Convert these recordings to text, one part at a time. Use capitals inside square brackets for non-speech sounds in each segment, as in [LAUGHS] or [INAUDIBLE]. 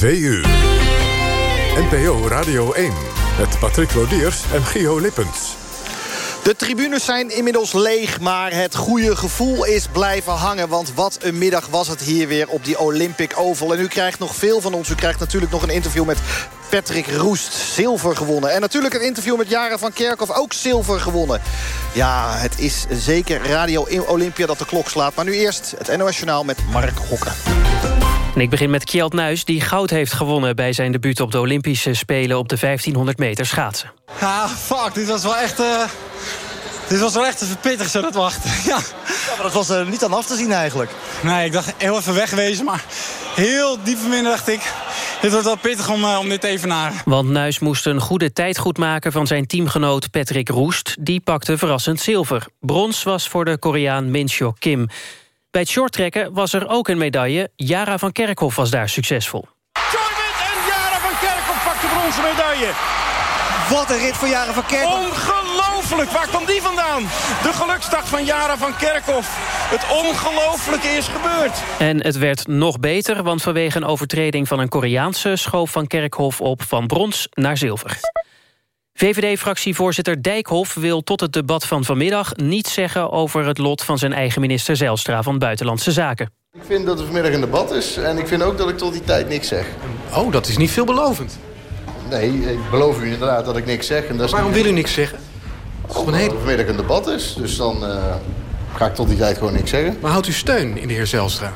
2 uur. NPO Radio 1 met Patrick Lodiers en Gio Lippens. De tribunes zijn inmiddels leeg, maar het goede gevoel is blijven hangen. Want wat een middag was het hier weer op die Olympic Oval. En u krijgt nog veel van ons. U krijgt natuurlijk nog een interview met Patrick Roest, zilver gewonnen. En natuurlijk een interview met Jara van Kerkhoff, ook zilver gewonnen. Ja, het is zeker Radio Olympia dat de klok slaat. Maar nu eerst het NOS Journaal met Mark Hokken. En ik begin met Kjeld Nuis, die goud heeft gewonnen... bij zijn debuut op de Olympische Spelen op de 1500 meter schaatsen. Ja, fuck, dit was wel echt... Uh... Dit was wel echt pittig zo dat wachten. Ja. ja maar dat was er niet aan af te zien eigenlijk. Nee, ik dacht heel even wegwezen, maar heel diep van binnen dacht ik... Dit wordt wel pittig om, uh, om dit even naar. Want Nuis moest een goede tijd goed maken van zijn teamgenoot Patrick Roest. Die pakte verrassend zilver. Brons was voor de Koreaan Min Kim. Bij het shorttrekken was er ook een medaille. Jara van Kerkhoff was daar succesvol. Joyment en Jara van Kerkhoff pakt de bronzen medaille. Wat een rit voor Jara van Kerkhoff. Ongelooflijk, waar kwam die vandaan? De geluksdag van Jara van Kerkhoff. Het ongelooflijke is gebeurd. En het werd nog beter, want vanwege een overtreding van een Koreaanse... schoof van Kerkhoff op van brons naar zilver. VVD-fractievoorzitter Dijkhoff wil tot het debat van vanmiddag... niets zeggen over het lot van zijn eigen minister Zelstra van Buitenlandse Zaken. Ik vind dat er vanmiddag een debat is en ik vind ook dat ik tot die tijd niks zeg. Oh, dat is niet veelbelovend. Nee, ik beloof u inderdaad dat ik niks zeg. En dat waarom wil u niks zeggen? Omdat er vanmiddag een debat is, dus dan uh, ga ik tot die tijd gewoon niks zeggen. Maar houdt u steun in de heer Zelstra?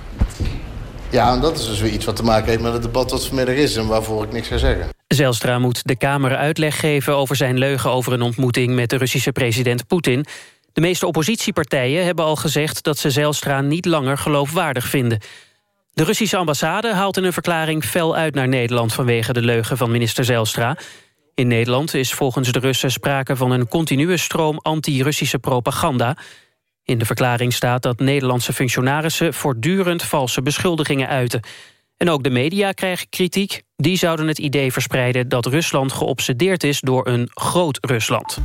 Ja, en dat is dus weer iets wat te maken heeft met het debat wat vanmiddag is... en waarvoor ik niks ga zeggen. Zelstra moet de Kamer uitleg geven over zijn leugen... over een ontmoeting met de Russische president Poetin. De meeste oppositiepartijen hebben al gezegd... dat ze Zelstra niet langer geloofwaardig vinden. De Russische ambassade haalt in een verklaring fel uit naar Nederland... vanwege de leugen van minister Zelstra. In Nederland is volgens de Russen sprake van een continue stroom... anti-Russische propaganda... In de verklaring staat dat Nederlandse functionarissen... voortdurend valse beschuldigingen uiten. En ook de media krijgen kritiek. Die zouden het idee verspreiden dat Rusland geobsedeerd is... door een groot Rusland.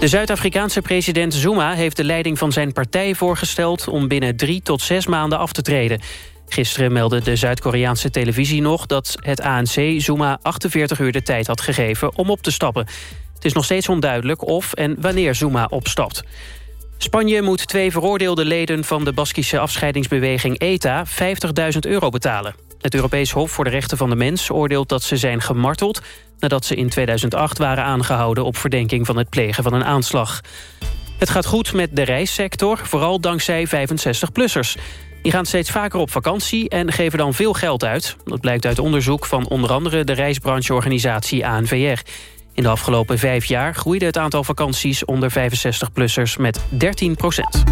De Zuid-Afrikaanse president Zuma heeft de leiding van zijn partij voorgesteld... om binnen drie tot zes maanden af te treden. Gisteren meldde de Zuid-Koreaanse televisie nog... dat het ANC Zuma 48 uur de tijd had gegeven om op te stappen. Het is nog steeds onduidelijk of en wanneer Zuma opstapt. Spanje moet twee veroordeelde leden van de Baskische afscheidingsbeweging ETA 50.000 euro betalen. Het Europees Hof voor de Rechten van de Mens oordeelt dat ze zijn gemarteld... nadat ze in 2008 waren aangehouden op verdenking van het plegen van een aanslag. Het gaat goed met de reissector, vooral dankzij 65-plussers. Die gaan steeds vaker op vakantie en geven dan veel geld uit. Dat blijkt uit onderzoek van onder andere de reisbrancheorganisatie ANVR. In de afgelopen vijf jaar groeide het aantal vakanties onder 65-plussers met 13 procent.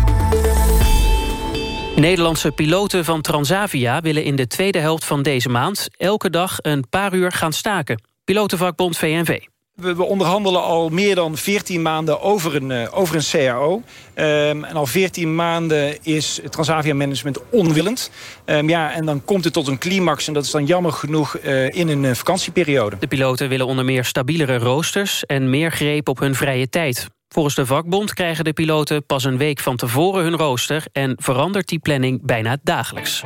Nederlandse piloten van Transavia willen in de tweede helft van deze maand... elke dag een paar uur gaan staken. Pilotenvakbond VNV. We, onderhandelen al meer dan 14 maanden over een, uh, over een CAO. Um, en al 14 maanden is Transavia Management onwillend. Um, ja, en dan komt het tot een climax. En dat is dan jammer genoeg uh, in een uh, vakantieperiode. De piloten willen onder meer stabielere roosters... en meer greep op hun vrije tijd. Volgens de vakbond krijgen de piloten pas een week van tevoren hun rooster... en verandert die planning bijna dagelijks.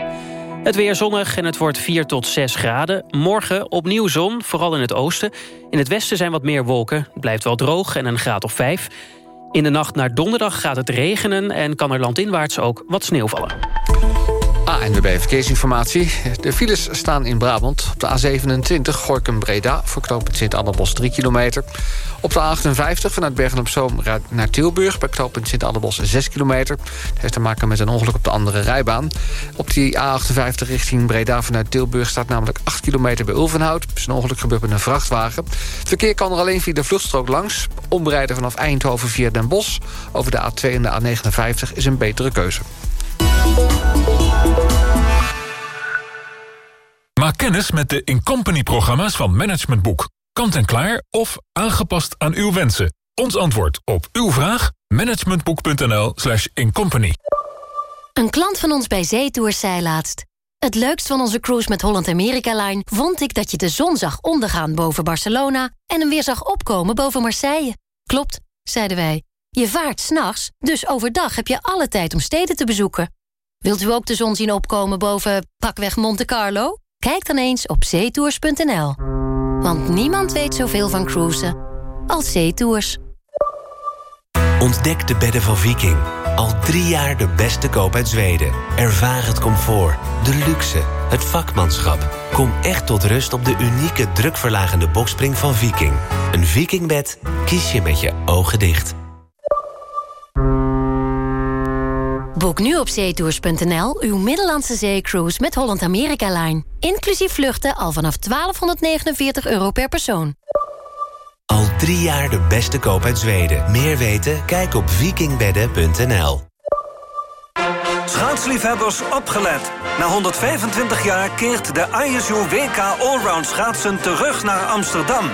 Het weer zonnig en het wordt 4 tot 6 graden. Morgen opnieuw zon, vooral in het oosten. In het westen zijn wat meer wolken. Het blijft wel droog en een graad of 5. In de nacht naar donderdag gaat het regenen... en kan er landinwaarts ook wat sneeuw vallen. ANWB Verkeersinformatie. De files staan in Brabant. Op de A27 Gorkum-Breda voor knooppunt Sint-Annebos 3 kilometer. Op de A58 vanuit Bergen-op-Zoom naar Tilburg... bij knooppunt Sint-Annebos 6 kilometer. Het heeft te maken met een ongeluk op de andere rijbaan. Op die A58 richting Breda vanuit Tilburg... staat namelijk 8 kilometer bij Ulvenhout. Is een ongeluk gebeurd met een vrachtwagen. Het verkeer kan er alleen via de vluchtstrook langs. Omrijden vanaf Eindhoven via Den Bosch... over de A2 en de A59 is een betere keuze. Maak kennis met de Incompany-programma's van Management Boek. Kant en klaar of aangepast aan uw wensen. Ons antwoord op uw vraag? managementboek.nl slash incompany. Een klant van ons bij Zeetours zei laatst... Het leukst van onze cruise met Holland America Line... vond ik dat je de zon zag ondergaan boven Barcelona... en hem weer zag opkomen boven Marseille. Klopt, zeiden wij. Je vaart s'nachts, dus overdag heb je alle tijd om steden te bezoeken. Wilt u ook de zon zien opkomen boven pakweg Monte Carlo? Kijk dan eens op zeetours.nl. Want niemand weet zoveel van cruisen als zeetours. Ontdek de bedden van Viking. Al drie jaar de beste koop uit Zweden. Ervaar het comfort, de luxe, het vakmanschap. Kom echt tot rust op de unieke drukverlagende bokspring van Viking. Een Vikingbed kies je met je ogen dicht. Boek nu op zeetours.nl uw Middellandse zeecruise met Holland America Line. Inclusief vluchten al vanaf 1249 euro per persoon. Al drie jaar de beste koop uit Zweden. Meer weten? Kijk op vikingbedden.nl. Schaatsliefhebbers opgelet. Na 125 jaar keert de ISU WK Allround schaatsen terug naar Amsterdam.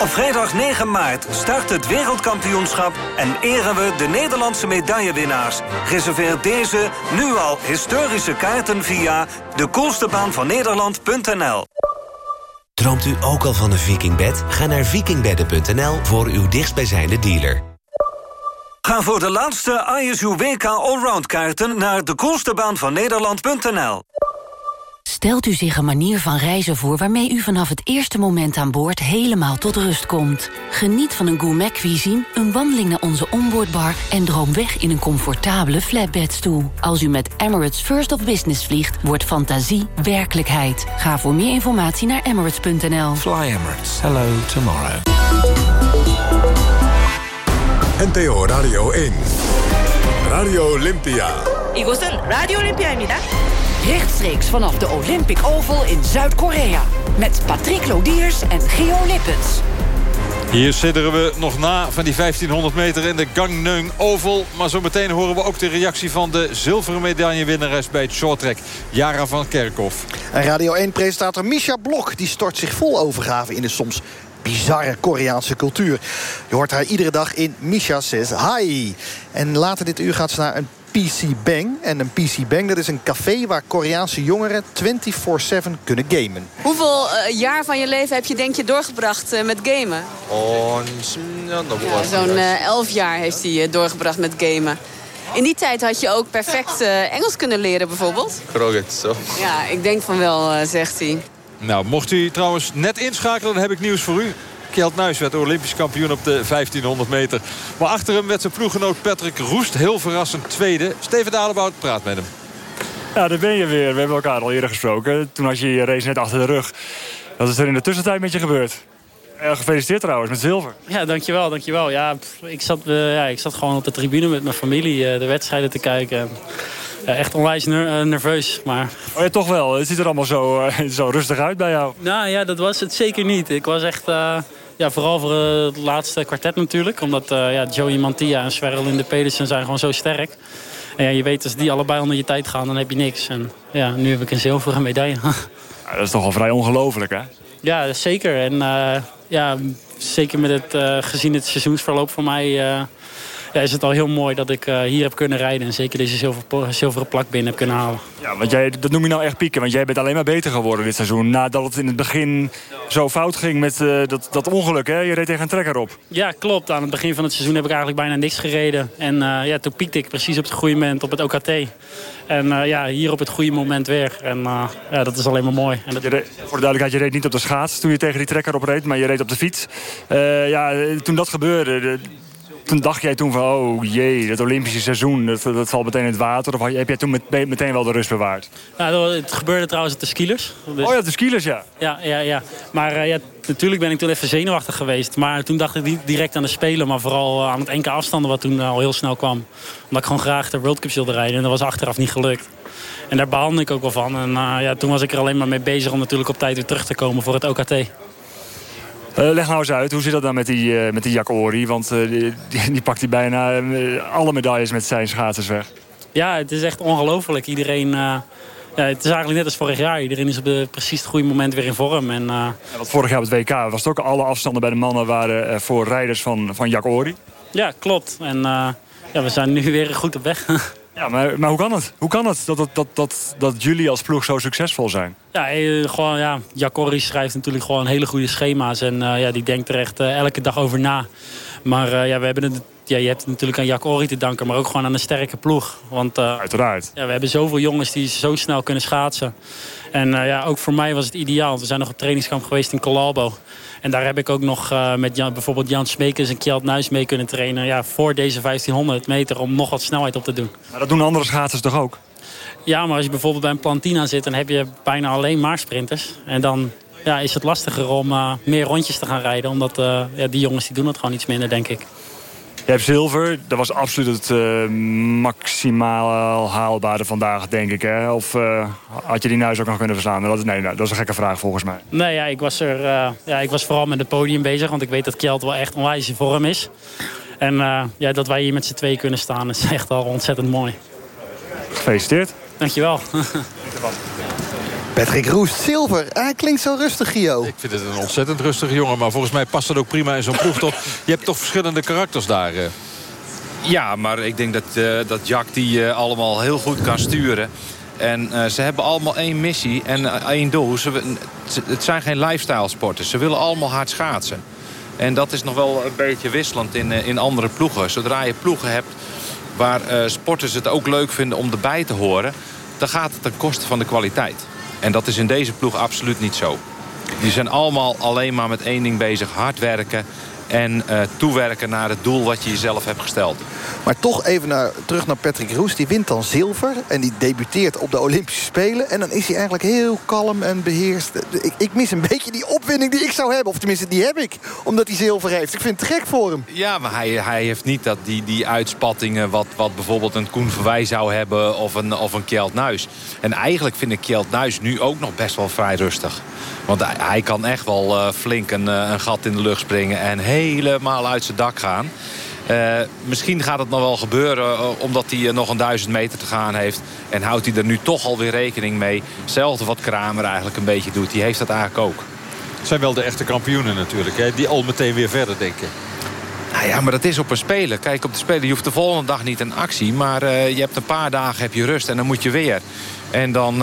Op vrijdag 9 maart start het wereldkampioenschap... en eren we de Nederlandse medaillewinnaars. Reserveer deze nu al historische kaarten via de coolstebaan van Nederland.nl. Droomt u ook al van een vikingbed? Ga naar vikingbedden.nl voor uw dichtstbijzijnde dealer. Ga voor de laatste ISU WK Allround kaarten naar de coolstebaan van Nederland.nl. Stelt u zich een manier van reizen voor waarmee u vanaf het eerste moment aan boord helemaal tot rust komt. Geniet van een gourmet cuisine, een wandeling naar onze onboardbar en droom weg in een comfortabele flatbedstoel. Als u met Emirates First of Business vliegt, wordt fantasie werkelijkheid. Ga voor meer informatie naar emirates.nl. Fly Emirates. Hello tomorrow. NPO Radio 1. Radio Olympia. 이곳은 라디오 올림피아입니다. Rechtstreeks vanaf de Olympic Oval in Zuid-Korea. Met Patrick Lodiers en Geo Lippens. Hier sidderen we nog na van die 1500 meter in de Gangneung Oval. Maar zo meteen horen we ook de reactie van de zilveren medaillewinnares bij het shorttrack. Yara van Kerkhoff. En Radio 1-presentator Misha Blok die stort zich vol overgave in de soms bizarre Koreaanse cultuur. Je hoort haar iedere dag in Misha Says Hi. En later dit uur gaat ze naar een PC Bang. En een PC Bang dat is een café waar Koreaanse jongeren 24-7 kunnen gamen. Hoeveel uh, jaar van je leven heb je denk je doorgebracht uh, met gamen? Oh, 10 jaar ja, Zo'n uh, 11 jaar heeft hij doorgebracht met gamen. In die tijd had je ook perfect Engels kunnen leren bijvoorbeeld? zo. Ja, ik denk van wel, zegt hij. Nou, mocht u trouwens net inschakelen, dan heb ik nieuws voor u. Kjeld Nuis werd Olympisch kampioen op de 1500 meter. Maar achter hem werd zijn ploeggenoot Patrick Roest heel verrassend tweede. Steven Dalebout praat met hem. Ja, daar ben je weer. We hebben elkaar al eerder gesproken. Toen had je je race net achter de rug. Wat is er in de tussentijd met je gebeurd? Ja, gefeliciteerd trouwens, met zilver. Ja, dankjewel, dankjewel. Ja, ik, zat, uh, ja, ik zat gewoon op de tribune met mijn familie uh, de wedstrijden te kijken. Ja, echt onwijs ner nerveus. Maar... Oh ja, toch wel. Het ziet er allemaal zo, uh, [LAUGHS] zo rustig uit bij jou. Nou ja, dat was het zeker niet. Ik was echt... Ja, vooral voor het laatste kwartet natuurlijk. Omdat ja, Joey Mantia en Sverrel Pedersen zijn gewoon zo sterk. En ja, je weet, als die allebei onder je tijd gaan, dan heb je niks. En ja, nu heb ik een zilveren medaille. [LAUGHS] Ja, dat is toch al vrij ongelooflijk, hè? Ja, zeker. En uh, ja, zeker met het, uh, gezien het seizoensverloop voor mij... Ja, is het al heel mooi dat ik hier heb kunnen rijden. En zeker deze zilver, zilveren plak binnen heb kunnen halen. Ja, want jij, dat noem je nou echt pieken. Want jij bent alleen maar beter geworden dit seizoen. Nadat het in het begin zo fout ging met dat, dat ongeluk. Hè? Je reed tegen een trekker op. Ja, klopt. Aan het begin van het seizoen heb ik eigenlijk bijna niks gereden. En ja, toen piekte ik precies op het goede moment op het OKT. En ja, hier op het goede moment weer. En ja, dat is alleen maar mooi. En dat... reed, voor de duidelijkheid, je reed niet op de schaats toen je tegen die trekker opreed, maar je reed op de fiets. Ja, toen dat gebeurde, de, toen dacht jij toen van, oh jee, het Olympische seizoen, dat, dat valt meteen in het water. Of heb jij toen met, meteen wel de rust bewaard? Nou, het gebeurde trouwens op de skielers. Dus... Oh ja, de skielers, ja. Ja, ja, ja. Maar uh, ja, natuurlijk ben ik toen even zenuwachtig geweest. Maar toen dacht ik niet direct aan de Spelen, maar vooral aan het enkele afstanden wat toen al heel snel kwam. Omdat ik gewoon graag de World Cup wilde rijden en dat was achteraf niet gelukt. En daar behandel ik ook wel van. En uh, ja, toen was ik er alleen maar mee bezig om natuurlijk op tijd weer terug te komen voor het OKT. Uh, leg nou eens uit, hoe zit dat dan met die, uh, met die Jack? Want uh, die, die, pakt hij bijna alle medailles met zijn schaatsers weg. Ja, het is echt ongelooflijk. Iedereen... ja, het is eigenlijk net als vorig jaar. Iedereen is op de, precies het goede moment weer in vorm. En, ja, want vorig jaar op het WK was het ook alle afstanden bij de mannen waren voor rijders van, van Jack. Ja, klopt. En ja, we zijn nu weer goed op weg. [LAUGHS] Ja, maar, maar hoe kan het? Hoe kan het dat, dat, dat, dat, dat jullie als ploeg zo succesvol zijn? Ja, eh, gewoon, ja, Jacory schrijft natuurlijk gewoon hele goede schema's. En uh, ja, die denkt er echt uh, elke dag over na. Maar ja, we hebben het ja, je hebt het natuurlijk aan Jack Ori te danken... maar ook gewoon aan een sterke ploeg. Want uh, Uiteraard. Ja, we hebben zoveel jongens die zo snel kunnen schaatsen. En uh, ja, ook voor mij was het ideaal. We zijn nog op trainingskamp geweest in Colalbo. En daar heb ik ook nog uh, met Jan, bijvoorbeeld Jan Smekers en Kjeld Nuis mee kunnen trainen... Ja, voor deze 1500 meter om nog wat snelheid op te doen. Maar dat doen andere schaatsers toch ook? Ja, maar als je bijvoorbeeld bij een Plantina zit... dan heb je bijna alleen maar sprinters. En dan ja, is het lastiger om uh, meer rondjes te gaan rijden. Omdat ja, die jongens die doen het gewoon iets minder, denk ik. Je hebt zilver. Dat was absoluut het uh, maximaal haalbare vandaag, denk ik. Hè? Of had je die nuis ook nog kunnen verslaan? Dat is, nee, nou, dat is een gekke vraag volgens mij. Nee, ja, ik, was er, ja, ik was vooral met het podium bezig. Want ik weet dat Kjeld wel echt onwijs in vorm is. En ja, dat wij hier met z'n twee kunnen staan is echt al ontzettend mooi. Gefeliciteerd. Dankjewel. [LAUGHS] Patrick Roest, zilver. Hij klinkt zo rustig, Gio. Ik vind het een ontzettend rustige jongen. Maar volgens mij past dat ook prima in zo'n ploeg. Toch? Je hebt toch verschillende karakters daar. Uh. Ja, maar ik denk dat, uh, dat Jack die uh, allemaal heel goed kan sturen. En uh, ze hebben allemaal één missie en één doel. Ze, het zijn geen lifestyle sporters. Ze willen allemaal hard schaatsen. En dat is nog wel een beetje wisselend in, in andere ploegen. Zodra je ploegen hebt waar sporters het ook leuk vinden om erbij te horen... dan gaat het ten koste van de kwaliteit. En dat is in deze ploeg absoluut niet zo. Die zijn allemaal alleen maar met één ding bezig. Hard werken en uh, toewerken naar het doel wat je jezelf hebt gesteld. Maar toch even naar, terug naar Patrick Roes. Die wint dan zilver en die debuteert op de Olympische Spelen. En dan is hij eigenlijk heel kalm en beheerst. Ik, ik, mis een beetje die opwinding die ik zou hebben. Of tenminste, die heb ik, omdat hij zilver heeft. Ik vind het gek voor hem. Ja, maar hij, hij heeft niet dat, die, die uitspattingen... Wat, wat bijvoorbeeld een Koen Verwij zou hebben of een, of een Kjeld Nuis. En eigenlijk vind ik Kjeld Nuis nu ook nog best wel vrij rustig. Want hij, kan echt wel uh, flink een, een gat in de lucht springen... en helemaal uit zijn dak gaan. Uh, misschien gaat het nog wel gebeuren uh, omdat hij uh, nog een duizend meter te gaan heeft. En houdt hij er nu toch alweer rekening mee. Hetzelfde wat Kramer eigenlijk een beetje doet. Die heeft dat eigenlijk ook. Het zijn wel de echte kampioenen natuurlijk. Hè? Die al meteen weer verder denken. Nou ja, maar dat is op een speler. Kijk, op de speler, je hoeft de volgende dag niet een actie. Maar je hebt een paar dagen heb je rust en dan moet je weer. En dan,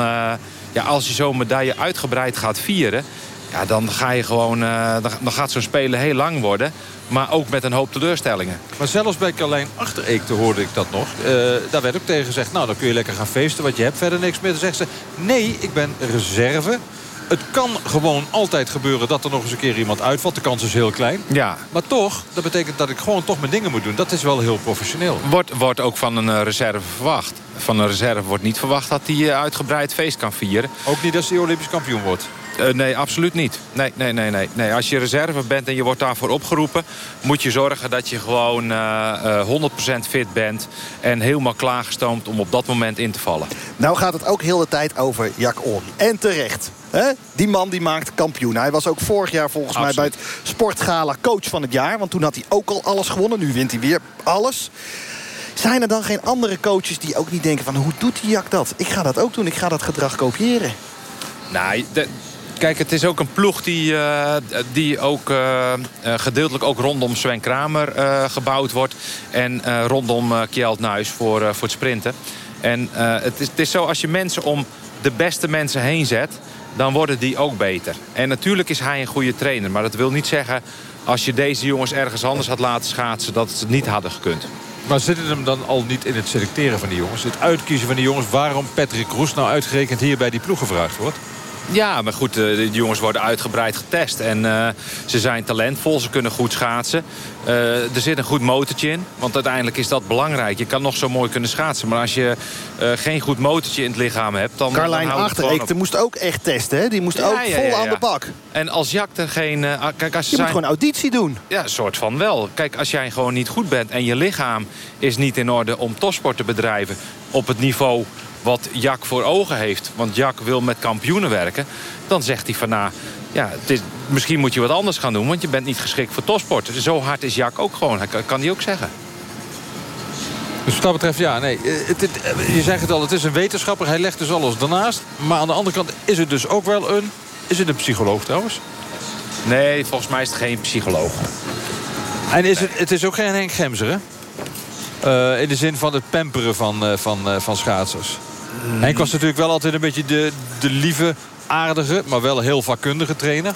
ja, als je zo'n medaille uitgebreid gaat vieren... Ja, dan, ga je gewoon, dan gaat zo'n speler heel lang worden... Maar ook met een hoop teleurstellingen. Maar zelfs bij Carlijn Achtereekte hoorde ik dat nog. Uh, daar werd ook tegen gezegd, nou dan kun je lekker gaan feesten. Want je hebt verder niks meer. Dan zegt ze, nee, ik ben reserve. Het kan gewoon altijd gebeuren dat er nog eens een keer iemand uitvalt. De kans is heel klein. Ja. Maar toch, dat betekent dat ik gewoon toch mijn dingen moet doen. Dat is wel heel professioneel. Wordt, wordt ook van een reserve verwacht. Van een reserve wordt niet verwacht dat hij uitgebreid feest kan vieren. Ook niet als hij Olympisch kampioen wordt? Uh, nee, absoluut niet. Nee, nee, nee, nee, nee. Als je reserve bent en je wordt daarvoor opgeroepen... moet je zorgen dat je gewoon uh, uh, 100% fit bent... en helemaal klaargestoomd om op dat moment in te vallen. Nou gaat het ook heel de tijd over Jack Ori. En terecht. Die man die maakt kampioen. Hij was ook vorig jaar volgens absoluut. mij bij het Sportgala coach van het jaar. Want toen had hij ook al alles gewonnen. Nu wint hij weer alles. Zijn er dan geen andere coaches die ook niet denken van... hoe doet die Jack dat? Ik ga dat ook doen. Ik ga dat gedrag kopiëren. Nou, de, Kijk, het is ook een ploeg die, uh, die ook uh, gedeeltelijk ook rondom Sven Kramer gebouwd wordt. En rondom Kjeld Nuis voor, voor het sprinten. En het is, het, is, zo, als je mensen om de beste mensen heen zet... dan worden die ook beter. En natuurlijk is hij een goede trainer. Maar dat wil niet zeggen, als je deze jongens ergens anders had laten schaatsen... dat ze het niet hadden gekund. Maar zit het hem dan al niet in het selecteren van die jongens? Het uitkiezen van die jongens? Waarom Patrick Roes nou uitgerekend hier bij die ploeg gevraagd wordt? Ja, maar goed, de jongens worden uitgebreid getest. En uh, ze zijn talentvol, ze kunnen goed schaatsen. Uh, er zit een goed motortje in, want uiteindelijk is dat belangrijk. Je kan nog zo mooi kunnen schaatsen, maar als je uh, geen goed motortje in het lichaam hebt... dan Carlijn Achtereekte moest ook echt testen, hè? Die moest ja, ook ja, vol ja, aan de bak. En als Jack er geen... kijk, als je zijn... moet gewoon auditie doen. Ja, een soort van wel. Kijk, als jij gewoon niet goed bent en je lichaam is niet in orde... om topsport te bedrijven op het niveau wat Jack voor ogen heeft. Want Jack wil met kampioenen werken. Dan zegt hij van nou, ja, het is, misschien moet je wat anders gaan doen. Want je bent niet geschikt voor topsport. Zo hard is Jack ook gewoon. Dat kan hij ook zeggen. Dus wat dat betreft, ja, nee. Het, het, je zegt het al, het is een wetenschapper. Hij legt dus alles daarnaast. Maar aan de andere kant is het dus ook wel een... Is het een psycholoog trouwens? Nee, volgens mij is het geen psycholoog. En is het, het is ook geen Henk Gemser, hè? Uh, in de zin van het pamperen van, uh, van, uh, van schaatsers. Henk was natuurlijk wel altijd een beetje de, de lieve, aardige... maar wel heel vakkundige trainer.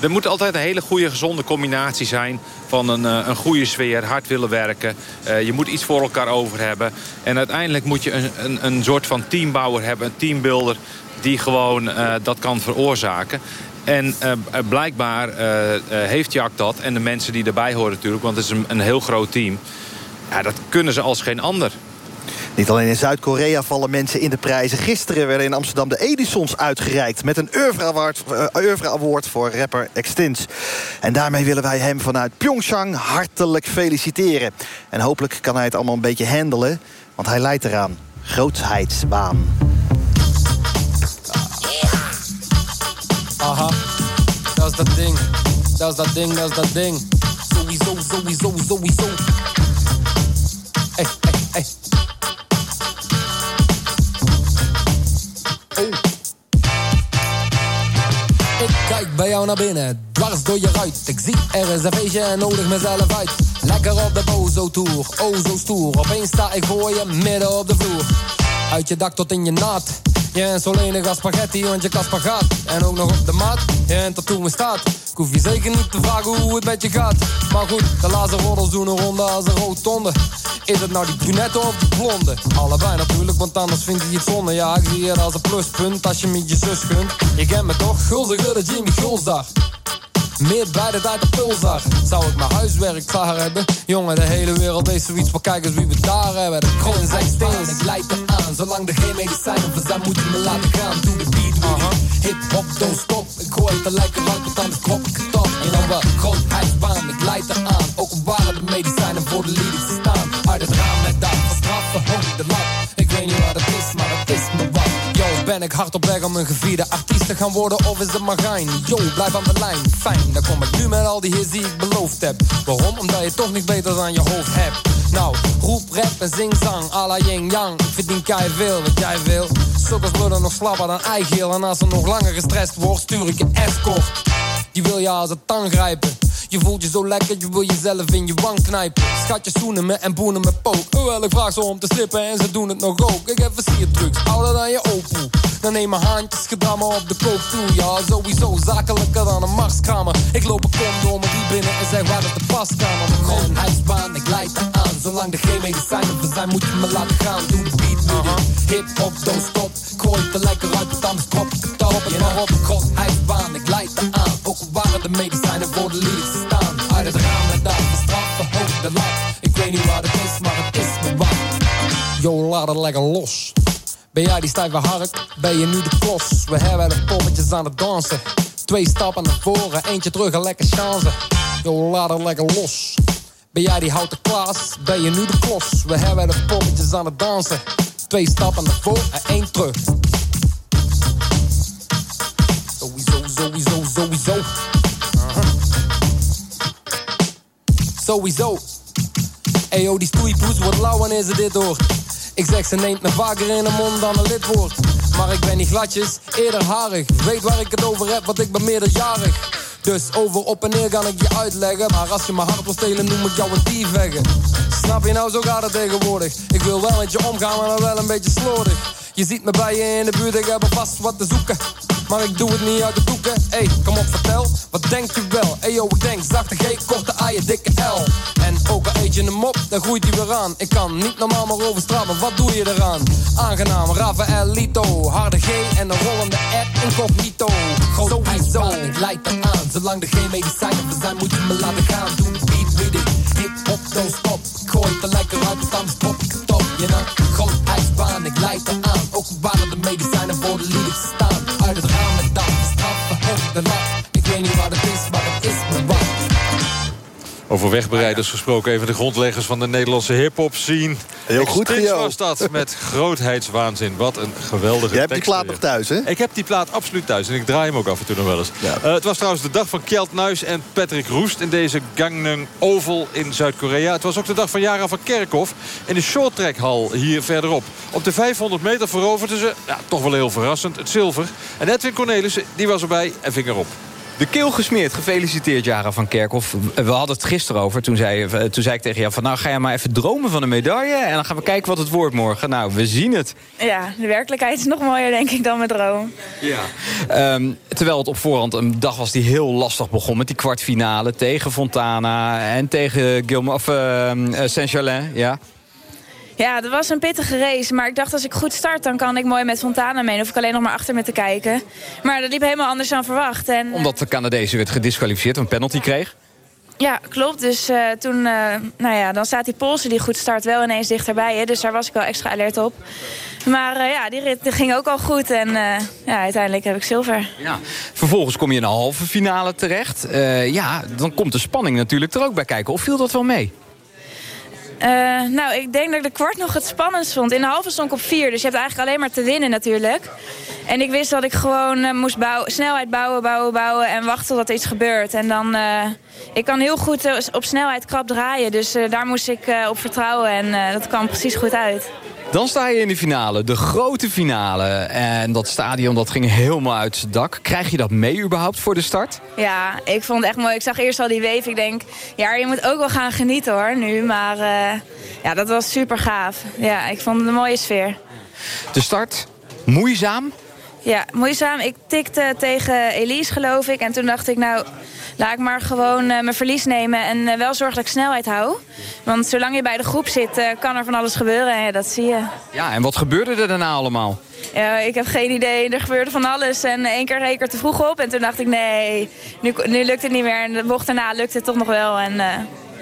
Er moet altijd een hele goede, gezonde combinatie zijn... van een, eh, een goede sfeer, hard willen werken. Uh, je moet iets voor elkaar over hebben. En uiteindelijk moet je een, een, een soort van teambouwer hebben, een teambuilder... die gewoon uh, dat kan veroorzaken. En blijkbaar heeft Jack dat. En de mensen die erbij horen natuurlijk. Want het is een, een heel groot team. Ja, dat kunnen ze als geen ander. Niet alleen in Zuid-Korea vallen mensen in de prijzen. Gisteren werden in Amsterdam de Edisons uitgereikt... met een Oeuvre Award, Award voor rapper Extins. En daarmee willen wij hem vanuit Pyeongchang hartelijk feliciteren. En hopelijk kan hij het allemaal een beetje handelen. Want hij leidt eraan. Grootheidsbaan. Aha, dat is dat ding. Dat is dat ding, dat is dat ding. Sowieso, sowieso, sowieso. Ey, ey, ey. Bij jou naar binnen, dwars door je ruit. Ik zie er is een feestje en nodig mezelf uit. Lekker op de bozo tour, oh zo stoer. Opeens sta ik voor je midden op de vloer. Uit je dak tot in je naad. Je bent zo lenig als spaghetti, want je kan spagaat. En ook nog op de maat, je bent tot toen me staat. Ik hoef je zeker niet te vragen hoe het met je gaat. Maar goed, de laatste roddels doen een ronde als een rotonde. Is het nou die brunette of die blonde? Allebei natuurlijk, want anders vind je het zonde. Ja, ik zie het als een pluspunt als je met je zus kunt. Je kent me toch? Gulzige de Jimmy Gulsdag. Meer bij de tijd de pulsar. Zou ik mijn huiswerk klaar hebben? Jongen, de hele wereld weet zoiets. Maar kijk eens wie we daar hebben. De kroon zijn steen, ik leid me aan. Zolang er geen medicijnen voor zijn, moet je me laten gaan. Doe de beat, uh -huh. hip-hop, don't stop. Ik gooi het er lekker uit, want anders krop ik het op. Je know wat, grootheidsbaan, ik leid er aan. Ook al waren de medicijnen voor de lyrics te staan. Uit het raam met dat van straf, verhoog de lat. Ik weet niet wat het is, ben ik hard op weg om een gevierde artiest te gaan worden of is het maar? Yo, blijf aan de lijn, fijn. Dan kom ik nu met al die hits die ik beloofd heb. Waarom? Omdat je toch niks beters aan je hoofd hebt. Nou, roep, rap en zing zang, à la yin yang. Ik verdien kei veel, wat jij wil. Sukkers worden nog slapper dan eigeel. En als er nog langer gestrest wordt, stuur ik je escort. Die wil je als een tang grijpen. Je voelt je zo lekker, je wil jezelf in je wang knijpen. Schatjes zoenen me en boenen me pook. Hoewel ik vraag ze om te slippen en ze doen het nog ook. Ik heb versierdrugs, ouder dan je opoe. Dan neem mijn handjes gedrammen op de koop toe. Ja, sowieso zakelijker dan een marskramer. Ik loop een condomen die binnen en zeg waar is de paskamer. Mijn huisbaan, ik leid. Zolang er geen medicijnen voor zijn, moet je me laten gaan. Doe de beat uh -huh. Hip-hop, don't stop. Ik gooi het er lekker uit, krop ik het op. En maar op een ik leid er aan. Ook al waren de medicijnen voor de lyrics staan. Uit het raam met daar de straf, verhoog de lat. Ik weet niet wat het is, maar het is me wat. Yo, laat het lekker los. Ben jij die stijve hark? Ben je nu de klos? We hebben de poppetjes aan het dansen. Twee stappen naar voren, eentje terug, een lekker chance. Yo, laat het lekker los. Ben jij die houten klaas? Ben je nu de klos? We hebben de poppetjes aan het dansen. Twee stappen naar voren en één terug. Sowieso, sowieso, sowieso. Uh -huh. Sowieso. Eyo, die stoeipoes wordt lauw en is er dit door. Ik zeg ze neemt me vaker in de mond dan een lidwoord. Maar ik ben niet gladjes, eerder harig. Weet waar ik het over heb, want ik ben meerderjarig. Dus over op en neer kan ik je uitleggen. Maar als je mijn hart wil stelen, noem ik jou een diefweggen. Snap je nou, zo gaat het tegenwoordig. Ik wil wel met je omgaan, maar dan wel een beetje slordig. Je ziet me bij je in de buurt, ik heb vast wat te zoeken. Maar ik doe het niet uit de doeken. Ey, kom op, vertel, wat denk je wel? Ey yo, ik denk zachte G, korte A, dikke L. En ook al eet je hem op, dan groeit hij weer aan. Ik kan niet normaal maar over straat, maar wat doe je eraan? Aangenaam, Rafael Lito, harde G en een rollende R incognito. Sowieso, ik leid er aan. Zolang er geen medicijnen voor zijn, moet je me laten gaan. Doe beat with it, hip-hop, don't stop. Gooi het er lekker uit, want anders pop Over wegbereiders gesproken, even de grondleggers van de Nederlandse hip-hop scene. Heel goed, Gio. was dat met grootheidswaanzin. Wat een geweldige Jij hebt die plaat nog thuis, hè? Ik heb die plaat absoluut thuis en ik draai hem ook af en toe nog wel eens. Ja. Uh, het was trouwens de dag van Kjeld Nuis en Patrick Roest... in deze Gangnam Oval in Zuid-Korea. Het was ook de dag van Jara van Kerkhoff in de shorttrackhal hier verderop. Op de 500 meter veroverden ze, ja, toch wel heel verrassend, het zilver. En Edwin Cornelissen, die was erbij en ving erop. De keel gesmeerd. Gefeliciteerd, Jara van Kerkhoff. We hadden het gisteren over. Toen zei, eh, toen zei ik tegen jou van... nou, ga je maar even dromen van een medaille... en dan gaan we kijken wat het wordt morgen. Nou, we zien het. Ja, de werkelijkheid is nog mooier, denk ik, dan mijn droom. Ja. Ehm, terwijl het op voorhand een dag was die heel lastig begon... met die kwartfinale tegen Fontana en tegen Gilma, of, uh, Saint-Germain. Ja. Ja, dat was een pittige race. Maar ik dacht, als ik goed start, dan kan ik mooi met Fontana mee. Of ik alleen nog maar achter me te kijken. Maar dat liep helemaal anders dan verwacht. En, Omdat de Canadezen werd gedisqualificeerd, een penalty kreeg. Ja, klopt. Dus uh, toen, uh, nou ja, dan staat die Poolse die goed start wel ineens dichterbij. Hè? Dus daar was ik wel extra alert op. Maar uh, ja, die rit ging ook al goed. En ja, uiteindelijk heb ik zilver. Ja. Vervolgens kom je in een halve finale terecht. ja, dan komt de spanning natuurlijk er ook bij kijken. Of viel dat wel mee? Uh, nou, ik denk dat ik de kwart nog het spannendst vond. In de halve stond ik op vier, dus je hebt eigenlijk alleen maar te winnen natuurlijk. En ik wist dat ik gewoon uh, moest bouwen, snelheid bouwen, bouwen, bouwen... en wachten tot er iets gebeurt. En dan, uh, ik kan heel goed op snelheid krap draaien. Dus daar moest ik op vertrouwen en dat kwam precies goed uit. Dan sta je in de finale, de grote finale. En dat stadion dat ging helemaal uit zijn dak. Krijg je dat mee überhaupt voor de start? Ja, ik vond het echt mooi. Ik zag eerst al die wave. Ik denk, ja, je moet ook wel gaan genieten hoor, nu. Maar uh, ja, dat was super gaaf. Ja, ik vond het een mooie sfeer. De start, moeizaam? Ja, moeizaam. Ik tikte tegen Elise, geloof ik. En toen dacht ik, nou, laat ik maar gewoon uh, mijn verlies nemen... en uh, wel zorgen dat ik snelheid hou. Want zolang je bij de groep zit, uh, kan er van alles gebeuren. En ja, dat zie je. Ja, en wat gebeurde er daarna allemaal? Ja, ik heb geen idee. Er gebeurde van alles. En één keer reed ik er te vroeg op. En toen dacht ik, nee, nu, nu lukt het niet meer. En de bocht daarna lukte het toch nog wel. En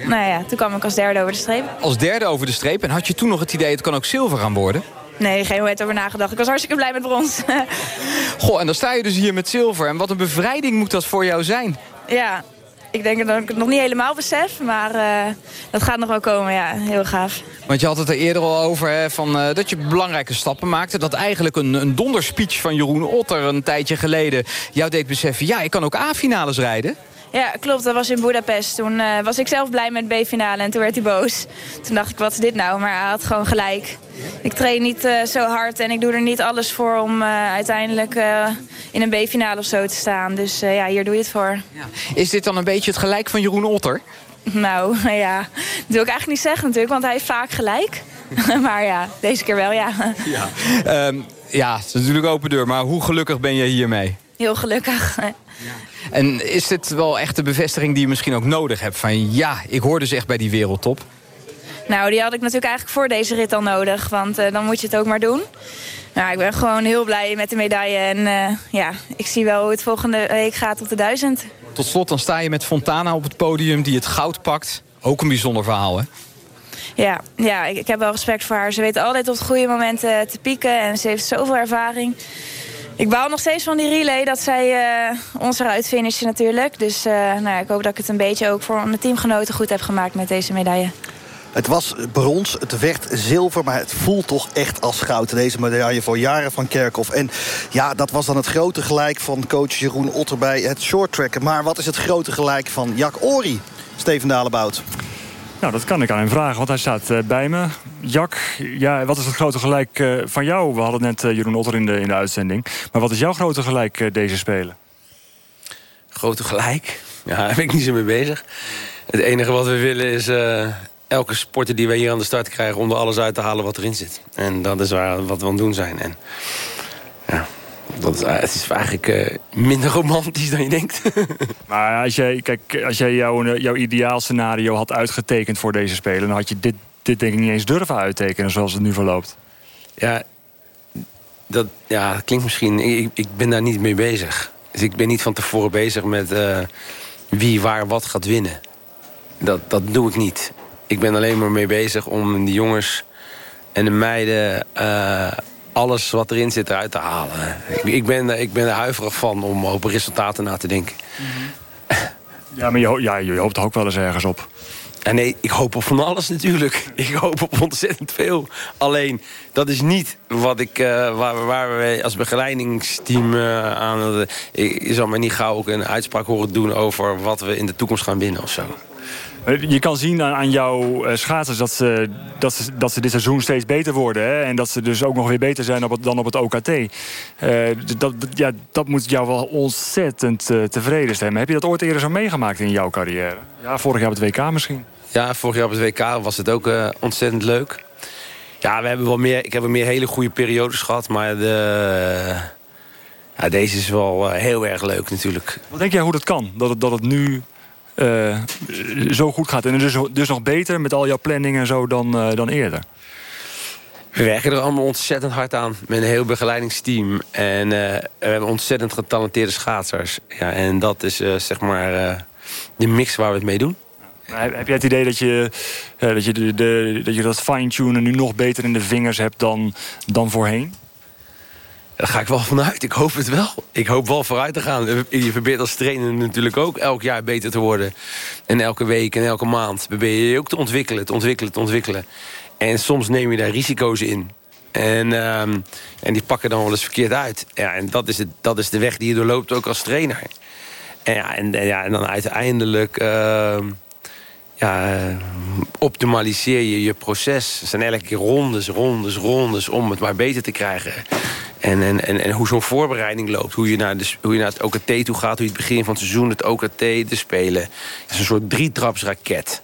nou ja, toen kwam ik als derde over de streep. Als derde over de streep. En had je toen nog het idee, het kan ook zilver gaan worden? Nee, geen moment over nagedacht. Ik was hartstikke blij met brons. [LAUGHS] Goh, en dan sta je dus hier met zilver. En wat een bevrijding moet dat voor jou zijn? Ja, ik denk dat ik het nog niet helemaal besef. Maar uh, dat gaat nog wel komen, ja. Heel gaaf. Want je had het er eerder al over, hè, van, uh, dat je belangrijke stappen maakte. Dat eigenlijk een, een donderspeech van Jeroen Otter een tijdje geleden... jou deed beseffen, ja, ik kan ook A-finales rijden. Ja, klopt. Dat was in Budapest. Toen uh, was ik zelf blij met B-finale en toen werd hij boos. Toen dacht ik, wat is dit nou? Maar hij had gewoon gelijk. Ik train niet uh, zo hard en ik doe er niet alles voor om uh, uiteindelijk in een B-finale of zo te staan. Dus ja, hier doe je het voor. Ja. Is dit dan een beetje het gelijk van Jeroen Otter? Nou, [LAUGHS] ja. Dat wil ik eigenlijk niet zeggen natuurlijk, want hij heeft vaak gelijk. [LAUGHS] maar ja, deze keer wel, ja. Ja, um, ja het is natuurlijk open deur. Maar hoe gelukkig ben je hiermee? Heel gelukkig. Ja. [LAUGHS] En is dit wel echt de bevestiging die je misschien ook nodig hebt? Van ja, ik hoor dus echt bij die wereldtop. Nou, die had ik natuurlijk eigenlijk voor deze rit al nodig. Want uh, dan moet je het ook maar doen. Nou, ik ben gewoon heel blij met de medaille. En uh, ja, ik zie wel hoe het volgende week gaat op de duizend. Tot slot, dan sta je met Fontana op het podium die het goud pakt. Ook een bijzonder verhaal, hè? Ja, ja ik, ik heb wel respect voor haar. Ze weet altijd op de goede momenten te pieken. En ze heeft zoveel ervaring. Ik bouw nog steeds van die relay dat zij uh, ons eruit finishen natuurlijk. Dus uh, nou, ik hoop dat ik het een beetje ook voor mijn teamgenoten goed heb gemaakt met deze medaille. Het was brons, het werd zilver, maar het voelt toch echt als goud. Deze medaille voor jaren van Kerkhoff. En ja, dat was dan het grote gelijk van coach Jeroen Otter bij het shorttracken. Maar wat is het grote gelijk van Jack Ori, Steven Dalebout? Nou, dat kan ik aan hem vragen, want hij staat uh, bij me. Jack, ja, wat is het grote gelijk uh, van jou? We hadden net uh, Jeroen Otter in de, in de uitzending. Maar wat is jouw grote gelijk deze Spelen? Grote gelijk? Ja, [LAUGHS] daar ben ik niet zo mee bezig. Het enige wat we willen is elke sporter die wij hier aan de start krijgen... om er alles uit te halen wat erin zit. En dat is waar, wat we aan het doen zijn. En ja, dat is, het is eigenlijk uh, minder romantisch dan je denkt. [LAUGHS] maar als jij, kijk, als jij jouw, jouw ideaalscenario had uitgetekend voor deze Spelen... dan had je dit, dit denk ik niet eens durven uittekenen zoals het nu verloopt. Ja, dat ja, klinkt misschien... Ik, ik ben daar niet mee bezig. Dus ik ben niet van tevoren bezig met uh, wie waar wat gaat winnen. Dat, dat doe ik niet. Ik ben alleen maar mee bezig om de jongens en de meiden... Uh, alles wat erin zit eruit te halen. Ik, ik, ben, ik ben er huiverig van om op resultaten na te denken. Ja, maar je, ja, je hoopt er ook wel eens ergens op. Ja, nee, ik hoop op van alles natuurlijk. Ik hoop op ontzettend veel. Alleen, dat is niet wat ik, uh, waar, waar we als begeleidingsteam uh, aan... Uh, je zal me niet gauw ook een uitspraak horen doen over wat we in de toekomst gaan winnen of zo. Je kan zien aan, aan jouw uh, schaatsers dat ze, dat, ze, dat ze dit seizoen steeds beter worden. Hè? En dat ze dus ook nog weer beter zijn op het, dan op het OKT. Uh, dat, ja, dat moet jou wel ontzettend uh, tevreden stemmen. Heb je dat ooit eerder zo meegemaakt in jouw carrière? Ja, vorig jaar op het WK misschien? Ja, vorig jaar op het WK was het ook ontzettend leuk. Ja, we hebben wel meer, ik heb wel meer hele goede periodes gehad. Maar de, ja, deze is wel heel erg leuk natuurlijk. Wat denk jij hoe dat kan? Dat het, dat het nu uh, zo goed gaat. En dus, dus nog beter met al jouw planning en zo dan, uh, dan eerder. We werken er allemaal ontzettend hard aan. Met een heel begeleidingsteam. En uh, we hebben ontzettend getalenteerde schaatsers. Ja, en dat is zeg maar de mix waar we het mee doen. Heb jij het idee dat je, dat, je de, de, dat je dat fine-tunen nu nog beter in de vingers hebt dan, dan voorheen? Daar ga ik wel vanuit. Ik hoop het wel. Ik hoop wel vooruit te gaan. Je probeert als trainer natuurlijk ook elk jaar beter te worden. En elke week en elke maand probeer je je ook te ontwikkelen, te ontwikkelen, te ontwikkelen. En soms neem je daar risico's in. En, um, en die pakken dan wel eens verkeerd uit. Ja, en dat is, het, dat is de weg die je doorloopt ook als trainer. En, ja, en, ja, en dan uiteindelijk... Uh, ja, optimaliseer je je proces. Het zijn elke keer rondes, rondes, rondes... om het maar beter te krijgen. En, en, en, en hoe zo'n voorbereiding loopt. Hoe je, naar de, hoe je naar het OKT toe gaat. Hoe je het begin van het seizoen het OKT te spelen. Het is een soort drietrapsraket.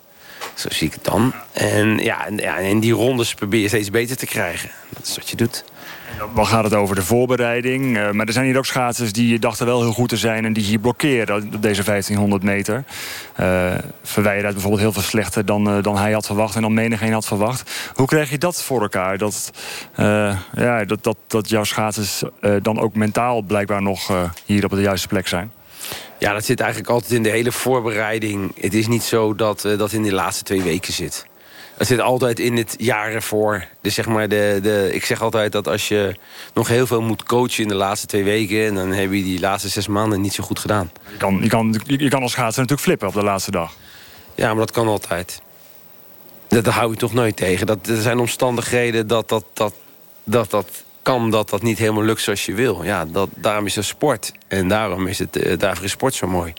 Zo zie ik het dan. En, ja, en, ja, en die rondes probeer je steeds beter te krijgen. Dat is wat je doet. Dan gaat het over de voorbereiding. Uh, maar er zijn hier ook schaatsers die dachten wel heel goed te zijn... en die hier blokkeren op deze 1500 meter. Uh, bijvoorbeeld heel veel slechter dan, uh, dan hij had verwacht... en dan menigeen had verwacht. Hoe krijg je dat voor elkaar? Dat, ja, dat, dat, dat jouw schaatsers dan ook mentaal blijkbaar nog hier op de juiste plek zijn? Ja, dat zit eigenlijk altijd in de hele voorbereiding. Het is niet zo dat dat in de laatste twee weken zit. Het zit altijd in het jaar ervoor. Dus zeg maar de, de, ik zeg altijd dat als je nog heel veel moet coachen in de laatste twee weken... en dan heb je die laatste zes maanden niet zo goed gedaan. Je kan, je kan, je kan als schaatser natuurlijk flippen op de laatste dag. Ja, maar dat kan altijd. Dat, hou je toch nooit tegen. Dat, er zijn omstandigheden dat dat, dat, dat, dat kan dat dat niet helemaal lukt zoals je wil. Ja, dat, daarom is het sport. En daarom is het, uh, daarvoor is sport zo mooi.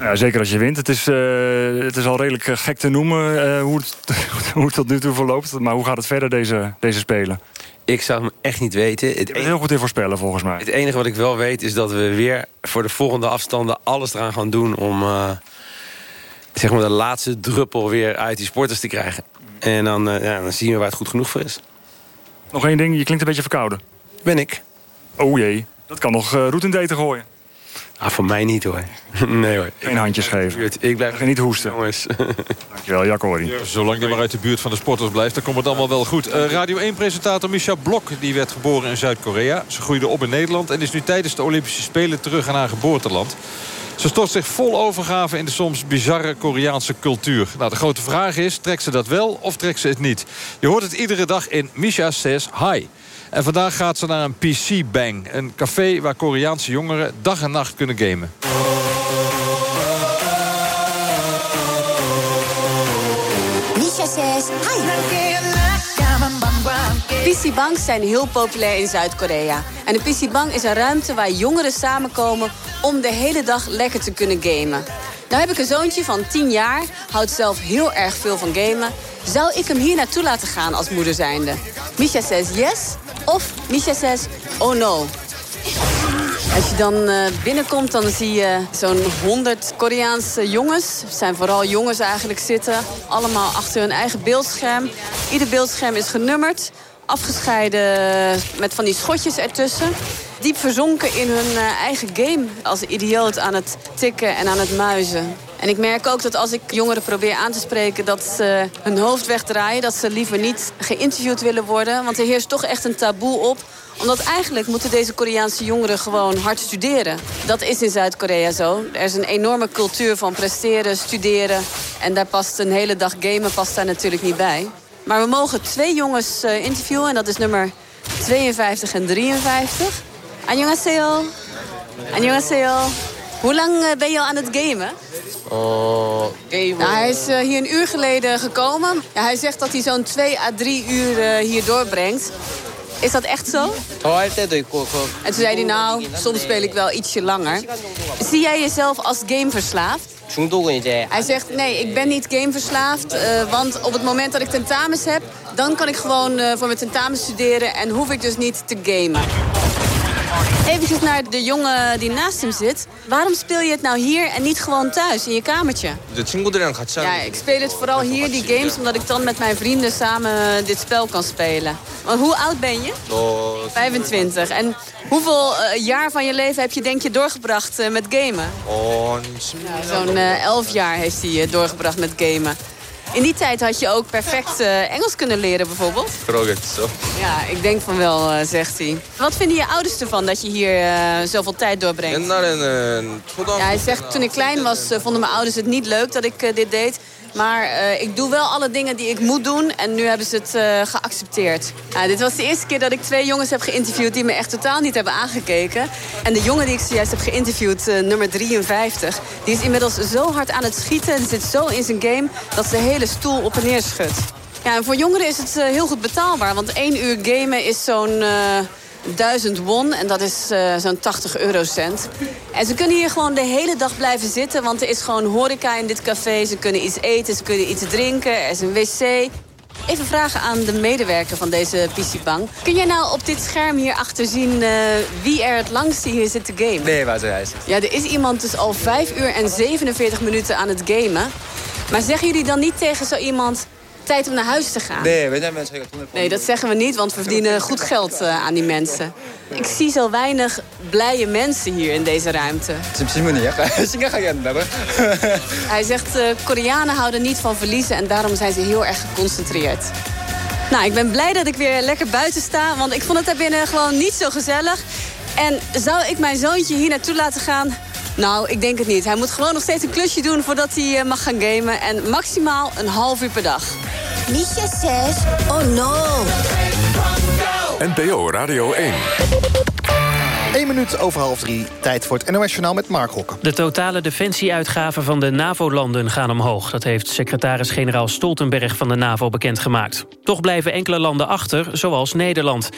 Ja, zeker als je wint. Het is, uh, het is al redelijk eh, gek te noemen uh, hoe, het, [LAUGHS] hoe het tot nu toe verloopt. Maar hoe gaat het verder, deze, deze Spelen? Ik zou hem echt niet weten. Het je heel goed in voorspellen, volgens mij. Het enige wat ik wel weet is dat we weer voor de volgende afstanden... alles eraan gaan doen om zeg maar de laatste druppel weer uit die sporters te krijgen. En dan, ja, dan zien we waar het goed genoeg voor is. Nog één ding, je klinkt een beetje verkouden. Ben ik. Oh jee, dat kan nog uh, roet in gooien. Ah, voor mij niet hoor. [LAUGHS] nee hoor. Geen handjes geven. Ik blijf niet hoesten. Jongens. [LAUGHS] Dankjewel, Jacori. Ja, zolang je maar uit de buurt van de sporters blijft, dan komt het allemaal wel goed. Uh, Radio 1-presentator Misha Blok die werd geboren in Zuid-Korea. Ze groeide op in Nederland en is nu tijdens de Olympische Spelen terug aan haar geboorteland. Ze stort zich vol overgave in de soms bizarre Koreaanse cultuur. Nou, de grote vraag is, trekt ze dat wel of trekt ze het niet? Je hoort het iedere dag in Misha Says Hi. En vandaag gaat ze naar een PC Bang. Een café waar Koreaanse jongeren dag en nacht kunnen gamen. Misha says hi. PC Bangs zijn heel populair in Zuid-Korea. En de PC Bang is een ruimte waar jongeren samenkomen om de hele dag lekker te kunnen gamen. Nou heb ik een zoontje van 10 jaar, houdt zelf heel erg veel van gamen. Zou ik hem hier naartoe laten gaan als moeder zijnde? Misha says yes of Misha says oh no. Als je dan uh, binnenkomt, dan zie je zo'n 100 Koreaanse jongens. Het zijn vooral jongens eigenlijk zitten. Allemaal achter hun eigen beeldscherm. Ieder beeldscherm is genummerd. Afgescheiden met van die schotjes ertussen. Diep verzonken in hun uh, eigen game. Als idioot aan het tikken en aan het muizen. En ik merk ook dat als ik jongeren probeer aan te spreken... dat ze hun hoofd wegdraaien, dat ze liever niet geïnterviewd willen worden. Want er heerst toch echt een taboe op omdat eigenlijk moeten deze Koreaanse jongeren gewoon hard studeren. Dat is in Zuid-Korea zo. Er is een enorme cultuur van presteren, studeren. En daar past een hele dag gamen past daar natuurlijk niet bij. Maar we mogen twee jongens uh, interviewen. En dat is nummer 52 en 53. Annyeonghaseyo. Annyeonghaseyo. Hoe lang uh, ben je al aan het gamen? Oh, gamen. Nou, hij is uh, hier een uur geleden gekomen. Ja, hij zegt dat hij zo'n 2 à 3 uur hier doorbrengt. Is dat echt zo? En toen zei hij, nou, soms speel ik wel ietsje langer. Zie jij jezelf als gameverslaafd? Hij zegt, nee, ik ben niet gameverslaafd. Uh, want op het moment dat ik tentamens heb... dan kan ik gewoon uh, voor mijn tentamen studeren... en hoef ik dus niet te gamen. Even naar de jongen die naast hem zit. Waarom speel je het nou hier en niet gewoon thuis in je kamertje? Ja, ik speel het vooral hier, die games, omdat ik dan met mijn vrienden samen dit spel kan spelen. Want hoe oud ben je? 25. En hoeveel uh, jaar van je leven heb je denk je doorgebracht uh, met gamen? Ja, Zo'n uh, 11 jaar heeft hij doorgebracht met gamen. In die tijd had je ook perfect uh, Engels kunnen leren bijvoorbeeld. zo. Ja, ik denk van wel, uh, zegt hij. Wat vinden je ouders ervan dat je hier uh, zoveel tijd doorbrengt? Ja, hij zegt toen ik klein was vonden mijn ouders het niet leuk dat ik dit deed. Maar uh, ik doe wel alle dingen die ik moet doen. En nu hebben ze het uh, geaccepteerd. Uh, dit was de eerste keer dat ik twee jongens heb geïnterviewd... die me echt totaal niet hebben aangekeken. En de jongen die ik zojuist heb geïnterviewd, nummer 53... die is inmiddels zo hard aan het schieten en zit zo in zijn game... dat ze de hele stoel op en neer schudt. Ja, en voor jongeren is het heel goed betaalbaar. Want één uur gamen is zo'n... 1000 won en dat is uh, zo'n 80 eurocent. En ze kunnen hier gewoon de hele dag blijven zitten... want er is gewoon horeca in dit café. Ze kunnen iets eten, ze kunnen iets drinken, er is een wc. Even vragen aan de medewerker van deze PC-bank. Kun jij nou op dit scherm hier achter zien uh, wie er het langste hier zit te gamen? Nee, waar hij Ja, er is iemand dus al 5 uur en 47 minuten aan het gamen. Maar zeggen jullie dan niet tegen zo iemand tijd om naar huis te gaan. Nee, we zijn mensen. Nee, dat zeggen we niet, want we verdienen goed geld uh, aan die mensen. Ik zie zo weinig blije mensen hier in deze ruimte. [LAUGHS] [LAUGHS] Hij zegt, uh, Koreanen houden niet van verliezen en daarom zijn ze heel erg geconcentreerd. Nou, ik ben blij dat ik weer lekker buiten sta, want ik vond het daar binnen gewoon niet zo gezellig. En zou ik mijn zoontje hier naartoe laten gaan? Nou, ik denk het niet. Hij moet gewoon nog steeds een klusje doen voordat hij uh, mag gaan gamen. En maximaal een half uur per dag. Liesje 6. Oh no. NPO Radio 1. 1 minuut over half drie. Tijd voor het NOS Journaal met Mark Hokken. De totale defensieuitgaven van de NAVO-landen gaan omhoog. Dat heeft secretaris-generaal Stoltenberg van de NAVO bekendgemaakt. Toch blijven enkele landen achter, zoals Nederland.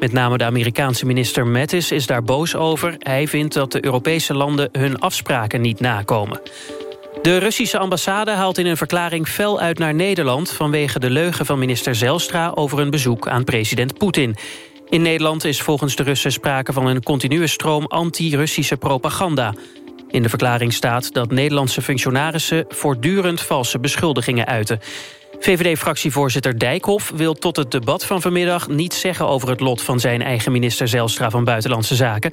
Met name de Amerikaanse minister Mattis is daar boos over. Hij vindt dat de Europese landen hun afspraken niet nakomen. De Russische ambassade haalt in een verklaring fel uit naar Nederland... vanwege de leugen van minister Zelstra over een bezoek aan president Poetin. In Nederland is volgens de Russen sprake van een continue stroom anti-Russische propaganda. In de verklaring staat dat Nederlandse functionarissen voortdurend valse beschuldigingen uiten. VVD-fractievoorzitter Dijkhoff wil tot het debat van vanmiddag... niets zeggen over het lot van zijn eigen minister Zelstra van Buitenlandse Zaken.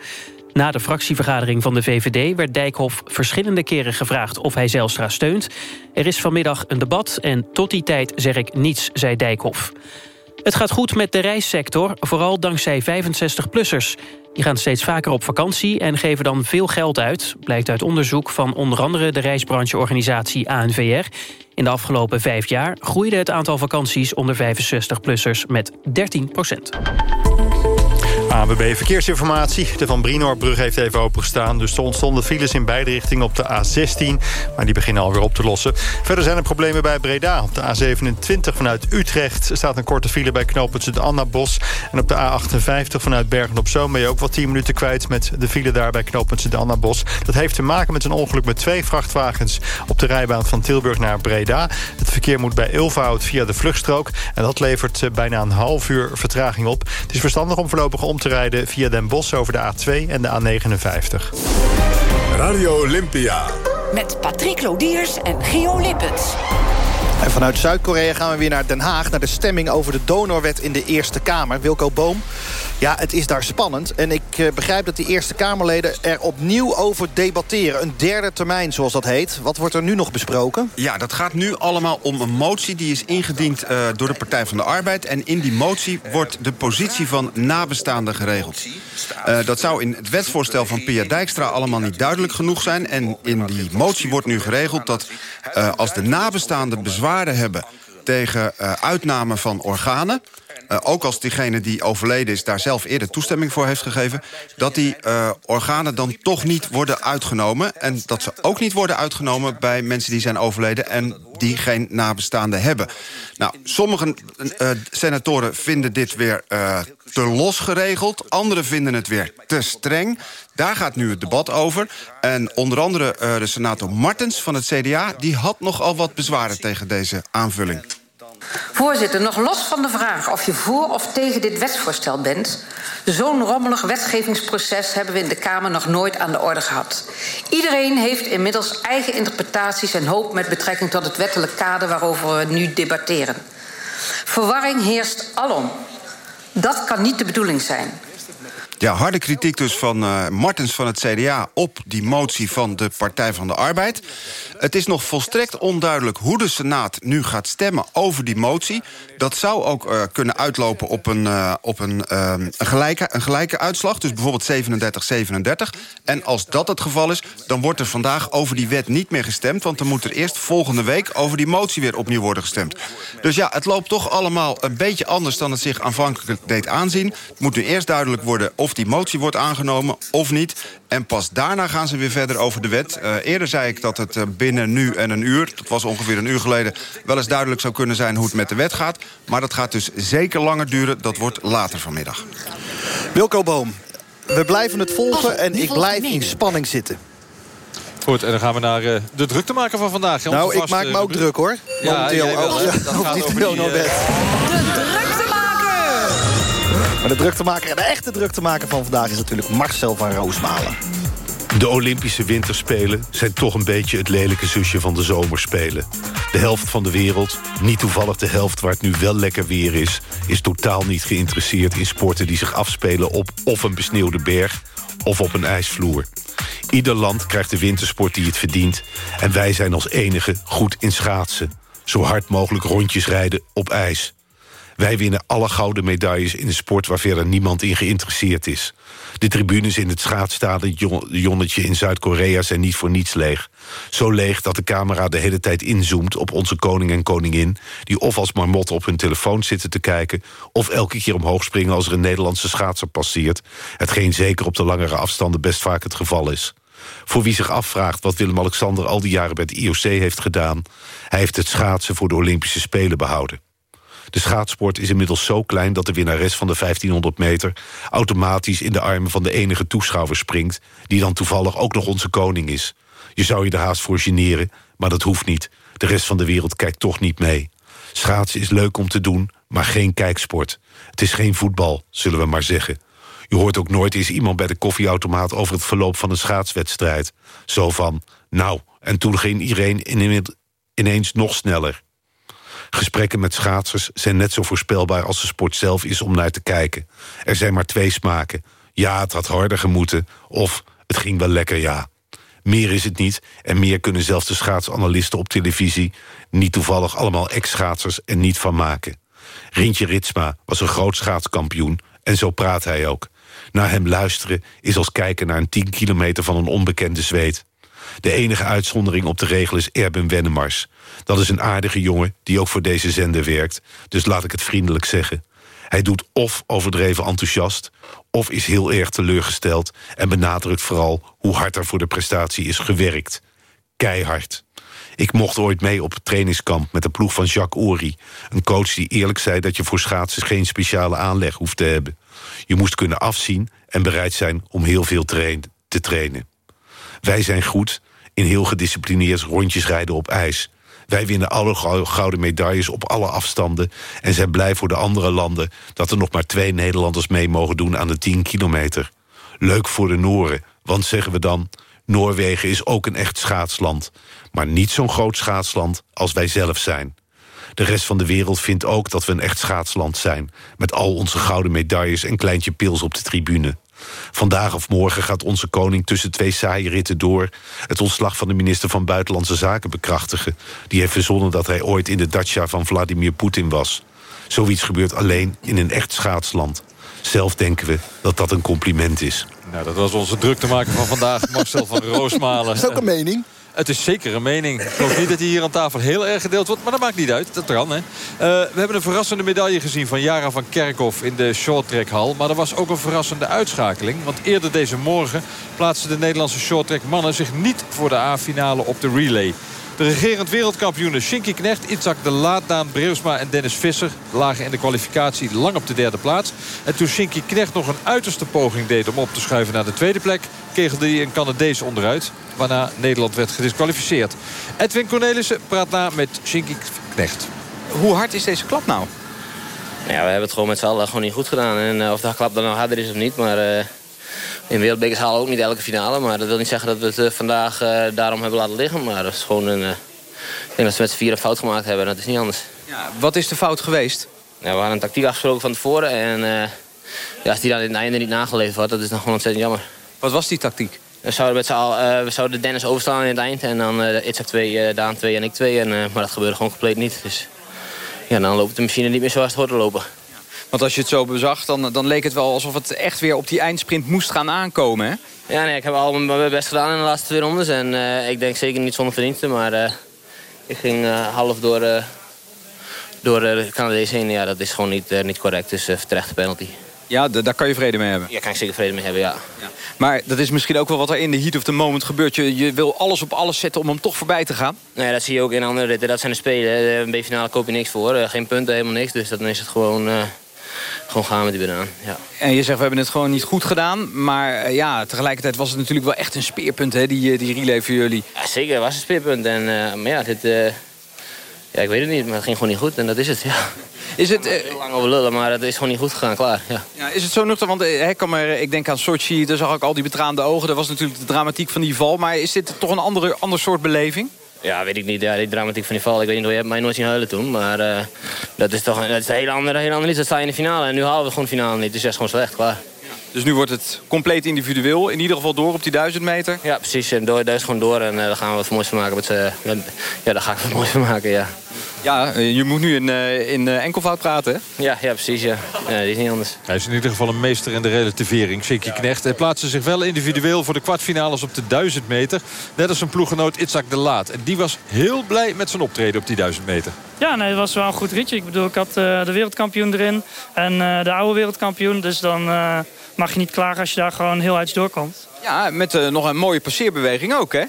Na de fractievergadering van de VVD werd Dijkhoff verschillende keren gevraagd of hij Zelstra steunt. Er is vanmiddag een debat en tot die tijd zeg ik niets, zei Dijkhoff. Het gaat goed met de reissector, vooral dankzij 65-plussers. Die gaan steeds vaker op vakantie en geven dan veel geld uit... blijkt uit onderzoek van onder andere de reisbrancheorganisatie ANVR. In de afgelopen vijf jaar groeide het aantal vakanties onder 65-plussers met 13 procent. ANWB Verkeersinformatie. De Van Brinoorbrug heeft even opengestaan. Dus er ontstonden files in beide richtingen op de A16. Maar die beginnen alweer op te lossen. Verder zijn er problemen bij Breda. Op de A27 vanuit Utrecht staat een korte file bij knooppunt Anna Bos. En op de A58 vanuit Bergen-op-Zoom ben je ook wel 10 minuten kwijt... met de file daar bij knooppunt Anna Bos. Dat heeft te maken met een ongeluk met twee vrachtwagens... op de rijbaan van Tilburg naar Breda. Het verkeer moet bij Ilvoud via de vluchtstrook. En dat levert eh, bijna een half uur vertraging op. Het is verstandig om voorlopig om te rijden via Den Bosch over de A2 en de A59. Radio Olympia. Met Patrick Lodiers en Gio Lippens. En vanuit Zuid-Korea gaan we weer naar Den Haag... naar de stemming over de donorwet in de Eerste Kamer. Wilco Boom, ja, het is daar spannend. En ik uh, begrijp dat de Eerste Kamerleden er opnieuw over debatteren. Een derde termijn, zoals dat heet. Wat wordt er nu nog besproken? Ja, dat gaat nu allemaal om een motie... die is ingediend uh, door de Partij van de Arbeid. En in die motie wordt de positie van nabestaanden geregeld. Uh, dat zou in het wetsvoorstel van Pia Dijkstra allemaal niet duidelijk genoeg zijn. En in die motie wordt nu geregeld dat als de nabestaanden bezwaren hebben... tegen uitname van organen eh, ook als diegene die overleden is... daar zelf eerder toestemming voor heeft gegeven... dat die uh, organen dan toch niet worden uitgenomen. En dat ze ook niet worden uitgenomen bij mensen die zijn overleden... en die geen nabestaanden hebben. Nou, sommige uh, senatoren vinden dit weer te los geregeld. Anderen vinden het weer te streng. Daar gaat nu het debat over. En onder andere de senator Martens van het CDA... die had nogal wat bezwaren tegen deze aanvulling. Voorzitter, nog los van de vraag of je voor of tegen dit wetsvoorstel bent... zo'n rommelig wetgevingsproces hebben we in de Kamer nog nooit aan de orde gehad. Iedereen heeft inmiddels eigen interpretaties en hoop... met betrekking tot het wettelijk kader waarover we nu debatteren. Verwarring heerst alom. Dat kan niet de bedoeling zijn. Ja, harde kritiek dus van uh, Martens van het CDA... op die motie van de Partij van de Arbeid. Het is nog volstrekt onduidelijk hoe de Senaat nu gaat stemmen over die motie. Dat zou ook uh, kunnen uitlopen op een, uh, op een, een, gelijke, een gelijke uitslag. Dus bijvoorbeeld 37-37. En als dat het geval is, dan wordt er vandaag over die wet niet meer gestemd. Want dan moet er eerst volgende week over die motie weer opnieuw worden gestemd. Dus ja, het loopt toch allemaal een beetje anders dan het zich aanvankelijk deed aanzien. Het moet nu eerst duidelijk worden die motie wordt aangenomen of niet. En pas daarna gaan ze weer verder over de wet. Uh, eerder zei ik dat het uh, binnen nu en een uur... dat was ongeveer een uur geleden... wel eens duidelijk zou kunnen zijn hoe het met de wet gaat. Maar dat gaat dus zeker langer duren. Dat wordt later vanmiddag. Wilco Boom, we blijven het volgen en ik blijf in spanning zitten. Goed, en dan gaan we naar uh, de druktemaker van vandaag. Nou, ik maak me ook druk, hoor. Ja, Momenteel [LAUGHS] gaat die over die! Maar de druktemaker, de echte druktemaker van vandaag... is natuurlijk Marcel van Roosmalen. De Olympische Winterspelen zijn toch een beetje het lelijke zusje van de zomerspelen. De helft van de wereld, niet toevallig de helft waar het nu wel lekker weer is... is totaal niet geïnteresseerd in sporten die zich afspelen op of een besneeuwde berg... of op een ijsvloer. Ieder land krijgt de wintersport die het verdient... en wij zijn als enige goed in schaatsen. Zo hard mogelijk rondjes rijden op ijs. Wij winnen alle gouden medailles in een sport waar verder niemand in geïnteresseerd is. De tribunes in het schaatsstadionnetje in Zuid-Korea zijn niet voor niets leeg. Zo leeg dat de camera de hele tijd inzoomt op onze koning en koningin... die of als marmotten op hun telefoon zitten te kijken... of elke keer omhoog springen als er een Nederlandse schaatser passeert... hetgeen zeker op de langere afstanden best vaak het geval is. Voor wie zich afvraagt wat Willem-Alexander al die jaren bij het IOC heeft gedaan... hij heeft het schaatsen voor de Olympische Spelen behouden. De schaatsport is inmiddels zo klein dat de winnares van de 1500 meter... automatisch in de armen van de enige toeschouwer springt... die dan toevallig ook nog onze koning is. Je zou je er haast voor generen, maar dat hoeft niet. De rest van de wereld kijkt toch niet mee. Schaatsen is leuk om te doen, maar geen kijksport. Het is geen voetbal, zullen we maar zeggen. Je hoort ook nooit eens iemand bij de koffieautomaat... over het verloop van een schaatswedstrijd. Zo van, nou, en toen ging iedereen ineens nog sneller. Gesprekken met schaatsers zijn net zo voorspelbaar als de sport zelf is om naar te kijken. Er zijn maar twee smaken. Ja, het had harder gemoeten. Of het ging wel lekker, ja. Meer is het niet en meer kunnen zelfs de schaatsanalisten op televisie... niet toevallig allemaal ex-schaatsers er niet van maken. Rintje Ritsma was een groot schaatskampioen en zo praat hij ook. Naar hem luisteren is als kijken naar een 10 kilometer van een onbekende zweet. De enige uitzondering op de regel is Erben Wennemars. Dat is een aardige jongen die ook voor deze zender werkt. Dus laat ik het vriendelijk zeggen. Hij doet of overdreven enthousiast... of is heel erg teleurgesteld... en benadrukt vooral hoe hard er voor de prestatie is gewerkt. Keihard. Ik mocht ooit mee op het trainingskamp met de ploeg van Jacques Ory. Een coach die eerlijk zei dat je voor schaatsen geen speciale aanleg hoeft te hebben. Je moest kunnen afzien en bereid zijn om heel veel te trainen. Wij zijn goed in heel gedisciplineerd rondjes rijden op ijs. Wij winnen alle gouden medailles op alle afstanden... en zijn blij voor de andere landen dat er nog maar twee Nederlanders mee mogen doen aan de 10 kilometer. Leuk voor de Nooren, want zeggen we dan... Noorwegen is ook een echt schaatsland, maar niet zo'n groot schaatsland als wij zelf zijn. De rest van de wereld vindt ook dat we een echt schaatsland zijn... met al onze gouden medailles en kleintje pils op de tribune. Vandaag of morgen gaat onze koning tussen twee saaie ritten door... het ontslag van de minister van Buitenlandse Zaken bekrachtigen. Die heeft verzonnen dat hij ooit in de dacha van Vladimir Poetin was. Zoiets gebeurt alleen in een echt schaatsland. Zelf denken we dat dat een compliment is. Nou, dat was onze druktemaker van vandaag, Marcel van [LAUGHS] Roosmalen. Dat is ook een mening. Het is zeker een mening. Ik geloof niet dat hij hier aan tafel heel erg gedeeld wordt. Maar dat maakt niet uit. Dat kan, hè. Uh, we hebben een verrassende medaille gezien van Jara van Kerkhoff in de shorttrackhal. Maar er was ook een verrassende uitschakeling. Want eerder deze morgen plaatsten de Nederlandse shorttrack mannen zich niet voor de A-finale op de relay. De regerend wereldkampioenen Shinky Knecht, Itzak de Laat, Daan Breusma en Dennis Visser lagen in de kwalificatie lang op de derde plaats. En toen Shinky Knecht nog een uiterste poging deed om op te schuiven naar de tweede plek... kegelde hij een Canadees onderuit, waarna Nederland werd gedisqualificeerd. Edwin Cornelissen praat na met Shinky Knecht. Hoe hard is deze klap nou? Nou ja, we hebben het gewoon met z'n allen gewoon niet goed gedaan. En uh, of dat klap dan nou harder is of niet, maar... Uh, in wereldbekers halen ook niet elke finale. Maar dat wil niet zeggen dat we het uh, vandaag daarom hebben laten liggen. Maar dat is gewoon een... ik denk dat ze met z'n vier een fout gemaakt hebben. Dat is niet anders. Ja, wat is de fout geweest? Ja, we hadden een tactiek afgesproken van tevoren. En ja, als die dan in het einde niet nageleefd wordt, dat is dan gewoon ontzettend jammer. Wat was die tactiek? We zouden, met al, we zouden Dennis overstaan in het eind. En dan uh, Itzak 2, Daan 2 en ik 2. En, maar dat gebeurde gewoon compleet niet. Dus ja, dan loopt de machine niet meer zoals het hoort te lopen. Want als je het zo bezag, dan, dan leek het wel alsof het echt weer op die eindsprint moest gaan aankomen, hè? Ja, nee, ik heb al mijn best gedaan in de laatste twee rondes. En uh, ik denk zeker niet zonder verdiensten, maar uh, ik ging uh, half door, door de Canadees heen. Ja, dat is gewoon niet, niet correct, dus terechte penalty. Ja, daar kan je vrede mee hebben? Ja, kan ik zeker vrede mee hebben, ja. ja. Maar dat is misschien ook wel wat er in de heat of the moment gebeurt. Je, je wil alles op alles zetten om hem toch voorbij te gaan? Nee, dat zie je ook in andere ritten. Dat zijn de Spelen. Een B-finale koop je niks voor. geen punten, helemaal niks. Dus dan is het gewoon gewoon gaan met die banaan. Ja. En je zegt, we hebben het gewoon niet goed gedaan. Maar ja, tegelijkertijd was het natuurlijk wel echt een speerpunt, hè, die, die relay voor jullie. Ja, zeker, het was een speerpunt. En, uh, maar ja, dit, uh, ja, ik weet het niet, maar het ging gewoon niet goed. En dat is het, ja. Is het, heel lang over lullen, maar het is gewoon niet goed gegaan, klaar. Ja. Ja, is het zo nuchter? Want kan maar, ik denk aan Sochi, daar zag ik al die betraande ogen. Dat was natuurlijk de dramatiek van die val. Maar is dit toch een andere, ander soort beleving? Ja, weet ik niet. Ja, die dramatiek van die val. Ik weet niet, je hebt mij nooit zien huilen toen. Maar uh, dat is toch dat is een hele andere, hele andere iets. Dat sta je in de finale. En nu halen we gewoon finale niet. Dus dat is gewoon slecht, klaar. Dus nu wordt het compleet individueel. In ieder geval door op die 1000 meter. Ja, precies. En door, daar is gewoon door. En uh, daar gaan we wat moois van maken. Met, uh, ja, daar ga ik wat moois van maken, ja. Ja, je moet nu in, in enkelvoud praten, hè? Ja, ja precies, ja. is niet anders. Hij is in ieder geval een meester in de relativering, Shinky Knecht. Hij plaatste zich wel individueel voor de kwartfinales op de 1000 meter. Net als zijn ploeggenoot Itzak de Laat. En die was heel blij met zijn optreden op die 1000 meter. Ja, nee, het was wel een goed ritje. Ik bedoel, ik had uh, de wereldkampioen erin en uh, de oude wereldkampioen. Dus dan uh, mag je niet klagen als je daar gewoon heel uit doorkomt. Ja, met nog een mooie passeerbeweging ook, hè?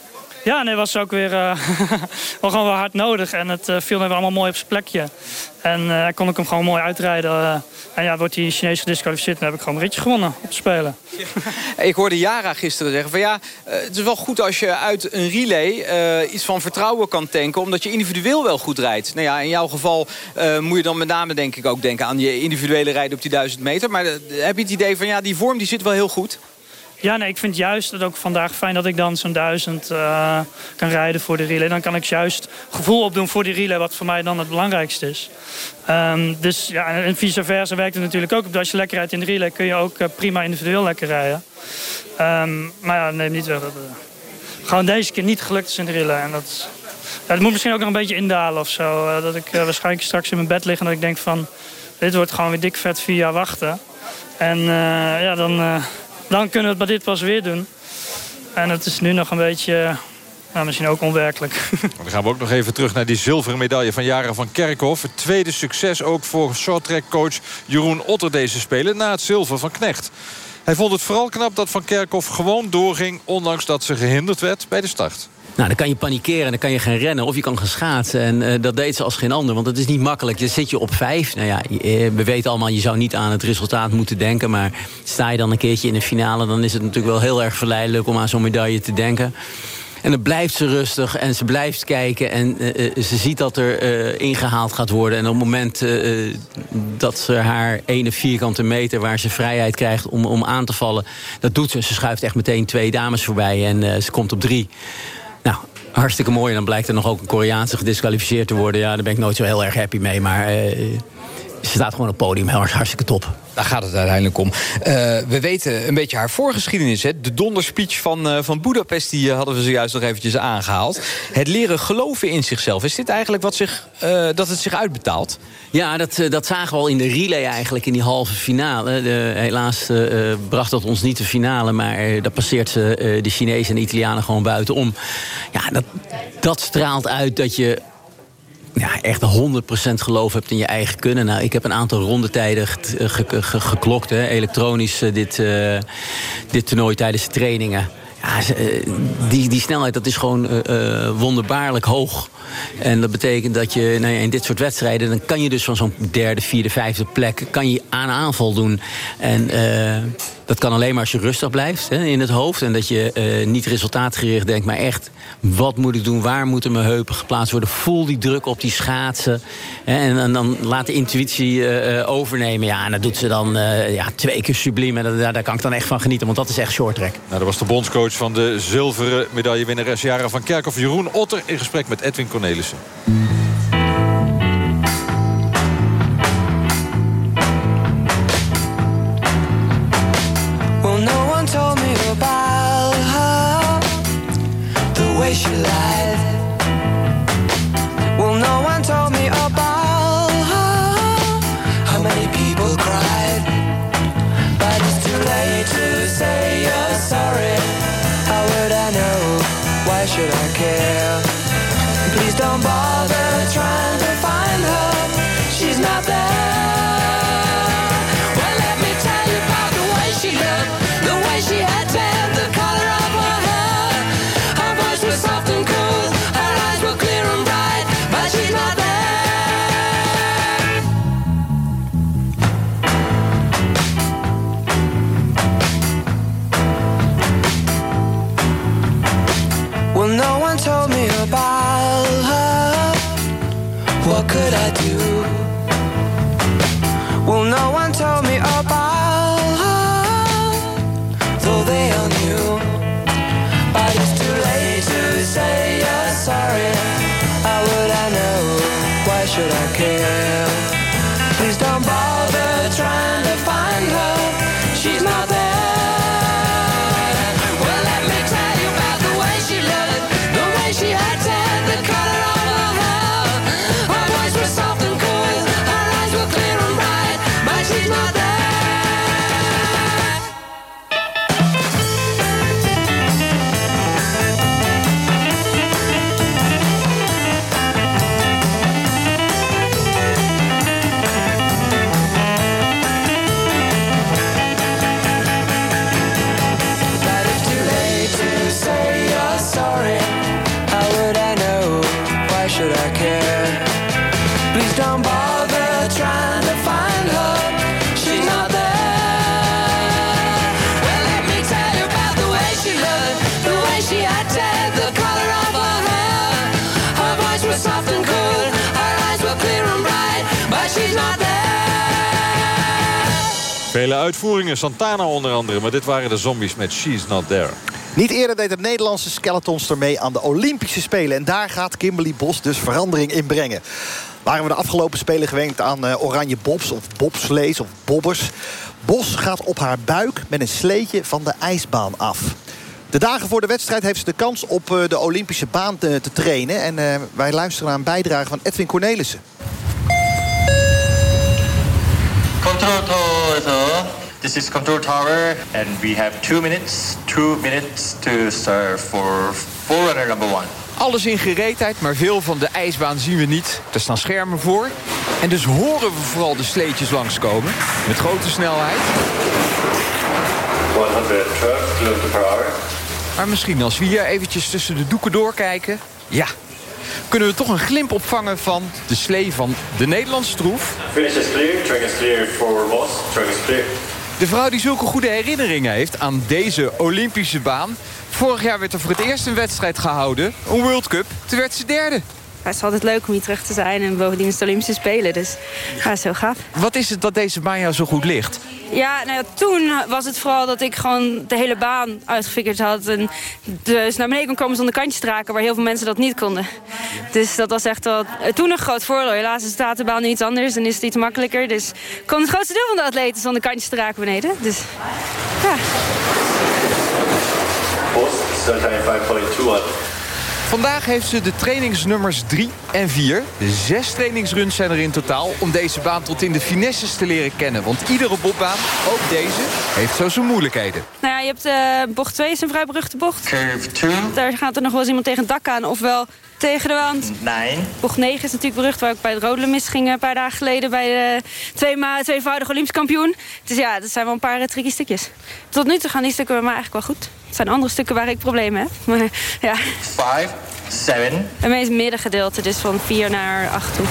Ja, nee, was ook weer [LAUGHS] wel gewoon wel hard nodig. En het uh, viel weer allemaal mooi op zijn plekje. En uh, kon ik hem gewoon mooi uitrijden. en ja, wordt die Chinees gedisqualificeerd. Dan heb ik gewoon een ritje gewonnen op te spelen. [LAUGHS] Ik hoorde Jara gisteren zeggen van ja, het is wel goed als je uit een relay iets van vertrouwen kan tanken. Omdat je individueel wel goed rijdt. Nou ja, in jouw geval moet je dan met name denk ik ook denken aan je individuele rijden op die duizend meter. Maar heb je het idee van ja, die vorm die zit wel heel goed? Ja, nee, ik vind juist het ook vandaag fijn dat ik dan zo'n duizend uh, kan rijden voor de relay. Dan kan ik juist gevoel opdoen voor die relay, wat voor mij dan het belangrijkste is. Um, dus ja, en vice versa werkt het natuurlijk ook. Als je lekker rijdt in de relay kun je ook uh, prima individueel lekker rijden. Um, maar ja, neem niet weg dat gewoon deze keer niet gelukt is in de relay. En dat, ja, dat moet misschien ook nog een beetje indalen of zo. dat ik waarschijnlijk straks in mijn bed lig en dat ik denk van... dit wordt gewoon weer dik vet vier jaar wachten. En ja, dan dan kunnen we het bij dit pas weer doen. En het is nu nog een beetje... Nou, misschien ook onwerkelijk. [LAUGHS] Dan gaan we ook nog even terug naar die zilveren medaille van Jaren van Kerkhoff. Het tweede succes ook voor shorttrack-coach Jeroen Otter deze spelen... na het zilver van Knecht. Hij vond het vooral knap dat Van Kerkhoff gewoon doorging... ondanks dat ze gehinderd werd bij de start. Nou, dan kan je panikeren, dan kan je gaan rennen of je kan gaan schaatsen. En uh, dat deed ze als geen ander, want het is niet makkelijk. Dan zit je op vijf. Nou ja, eh, we weten allemaal, je zou niet aan het resultaat moeten denken. Maar sta je dan een keertje in de finale... dan is het natuurlijk wel heel erg verleidelijk om aan zo'n medaille te denken. En dan blijft ze rustig en ze blijft kijken. En uh, ze ziet dat er ingehaald gaat worden. En op het moment dat ze haar ene vierkante meter... waar ze vrijheid krijgt om, om aan te vallen... dat doet ze. Ze schuift echt meteen twee dames voorbij en ze komt op drie. Hartstikke mooi. En dan blijkt er nog ook een Koreaanse gedisqualificeerd te worden. Ja, daar ben ik nooit zo heel erg happy mee. Maar uh, ze staat gewoon op het podium, hartstikke top. Daar gaat het uiteindelijk om. Uh, we weten een beetje haar voorgeschiedenis. Hè? De donderspeech van, uh, van Budapest die hadden we zojuist nog eventjes aangehaald. Het leren geloven in zichzelf. Is dit eigenlijk wat zich, dat het zich uitbetaalt? Ja, dat, dat zagen we al in de relay eigenlijk in die halve finale. De, helaas bracht dat ons niet de finale. Maar dat passeert ze de Chinezen en de Italianen gewoon buitenom. Ja, dat, dat straalt uit dat je ja, echt 100% geloof hebt in je eigen kunnen. Nou, ik heb een aantal rondetijden geklokt, hè, elektronisch, uh, dit, uh, dit toernooi tijdens de trainingen. Ja, eh, die, die snelheid dat is gewoon uh, wonderbaarlijk hoog. En dat betekent dat je nou ja, in dit soort wedstrijden... dan kan je dus van zo'n derde, vierde, vijfde plek... kan je aan aanval doen. En dat kan alleen maar als je rustig blijft hè, in het hoofd. En dat je niet resultaatgericht denkt, maar echt... wat moet ik doen, waar moeten mijn heupen geplaatst worden? Voel die druk op die schaatsen. Hè, en, dan laat de intuïtie overnemen. Ja, en dat doet ze dan ja, twee keer subliem. En daar, daar kan ik dan echt van genieten, want dat is echt short track. Nou, dat was de bondscoach van de zilveren medaillewinnares... Jaren van Kerkhoff, Jeroen Otter... in gesprek met Edwin Cornelissen. Should I care? Please don't bother Vele uitvoeringen, Santana onder andere. Maar dit waren de zombies met She's Not There. Niet eerder deed het Nederlandse skeletons ermee aan de Olympische Spelen. En daar gaat Kimberly Bos dus verandering in brengen. Waren we de afgelopen Spelen gewend aan eh, oranje bobs of bobslees of bobbers. Bos gaat op haar buik met een sleetje van de ijsbaan af. De dagen voor de wedstrijd heeft ze de kans op eh, de Olympische baan te, te trainen. En eh, wij luisteren naar een bijdrage van Edwin Cornelissen. Control tower. This is control tower, and we have two minutes, two minutes to serve for forerunner number one. Alles in gereedheid, maar veel van de ijsbaan zien we niet. Er staan schermen voor. En dus horen we vooral de sleetjes langskomen. Met grote snelheid. 112 km per hour. Maar misschien als we hier eventjes tussen de doeken doorkijken... ja, kunnen we toch een glimp opvangen van de slee van de Nederlandse troef. Finish is clear, track is clear for Moss, track is clear. De vrouw die zulke goede herinneringen heeft aan deze Olympische baan. Vorig jaar werd er voor het eerst een wedstrijd gehouden, een World Cup. Toen werd ze derde. Het is altijd leuk om hier terug te zijn. En bovendien is het Olympische Spelen, dus ja, zo gaaf. Wat is het dat deze baan jou zo goed ligt? Ja, nou ja, toen was het vooral dat ik gewoon de hele baan uitgefigurd had. En dus naar beneden kon komen zonder kantjes te raken, waar heel veel mensen dat niet konden. Dus dat was echt wel toen een groot voordeel. Helaas staat de baan nu iets anders en is het iets makkelijker. Dus kon het grootste deel van de atleten zonder kantjes te raken beneden. Dus ja. Vandaag heeft ze de trainingsnummers 3 en 4. Zes trainingsruns zijn er in totaal om deze baan tot in de finesses te leren kennen. Want iedere bobbaan, ook deze, heeft zo zijn moeilijkheden. Nou ja, je hebt eh, bocht 2 is een vrij beruchte bocht. Daar gaat er nog wel eens iemand tegen het dak aan. Ofwel tegen de wand. Nine. Bocht 9 is natuurlijk berucht waar ik bij het rodelen misging een paar dagen geleden bij de twee ma- tweevoudige Olympisch kampioen. Dus ja, dat zijn wel een paar eh, tricky stukjes. Tot nu toe gaan die stukken bij mij eigenlijk wel goed. Het zijn andere stukken waar ik problemen heb. [LAUGHS] Maar ja, Five. Seven. het meest middengedeelte, dus van 4 naar 8 toe.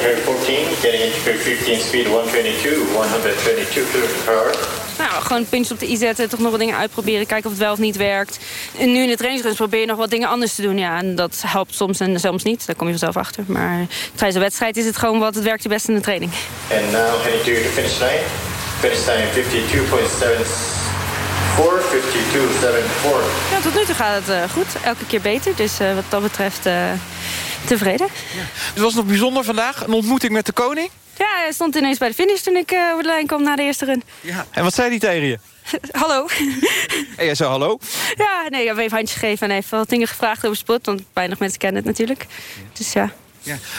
Curve 14, getting into curve 15, speed 122, 122 km per hour. Nou, gewoon puntjes op de i zetten, toch nog wat dingen uitproberen, kijken of het wel of niet werkt. En nu in de trainingsruns probeer je nog wat dingen anders te doen. Ja, en dat helpt soms en soms niet, daar kom je vanzelf achter. Maar tijdens een wedstrijd is het gewoon wat het werkt je best in de training. And now heading to the finish line. Finish time 52.74, 52.74. Ja, tot nu toe gaat het eh, goed, elke keer beter. Dus eh, wat dat betreft eh, tevreden. Het was nog bijzonder vandaag, een ontmoeting met de koning. Ja, hij stond ineens bij de finish toen ik eh, over de lijn kwam na de eerste run. En wat zei hij tegen je? [LAUGHS] Hallo. En jij zei hallo. Ja, nee, ik heb even handjes gegeven en even wat dingen gevraagd over sport. Want weinig mensen kennen het natuurlijk. Dus ja.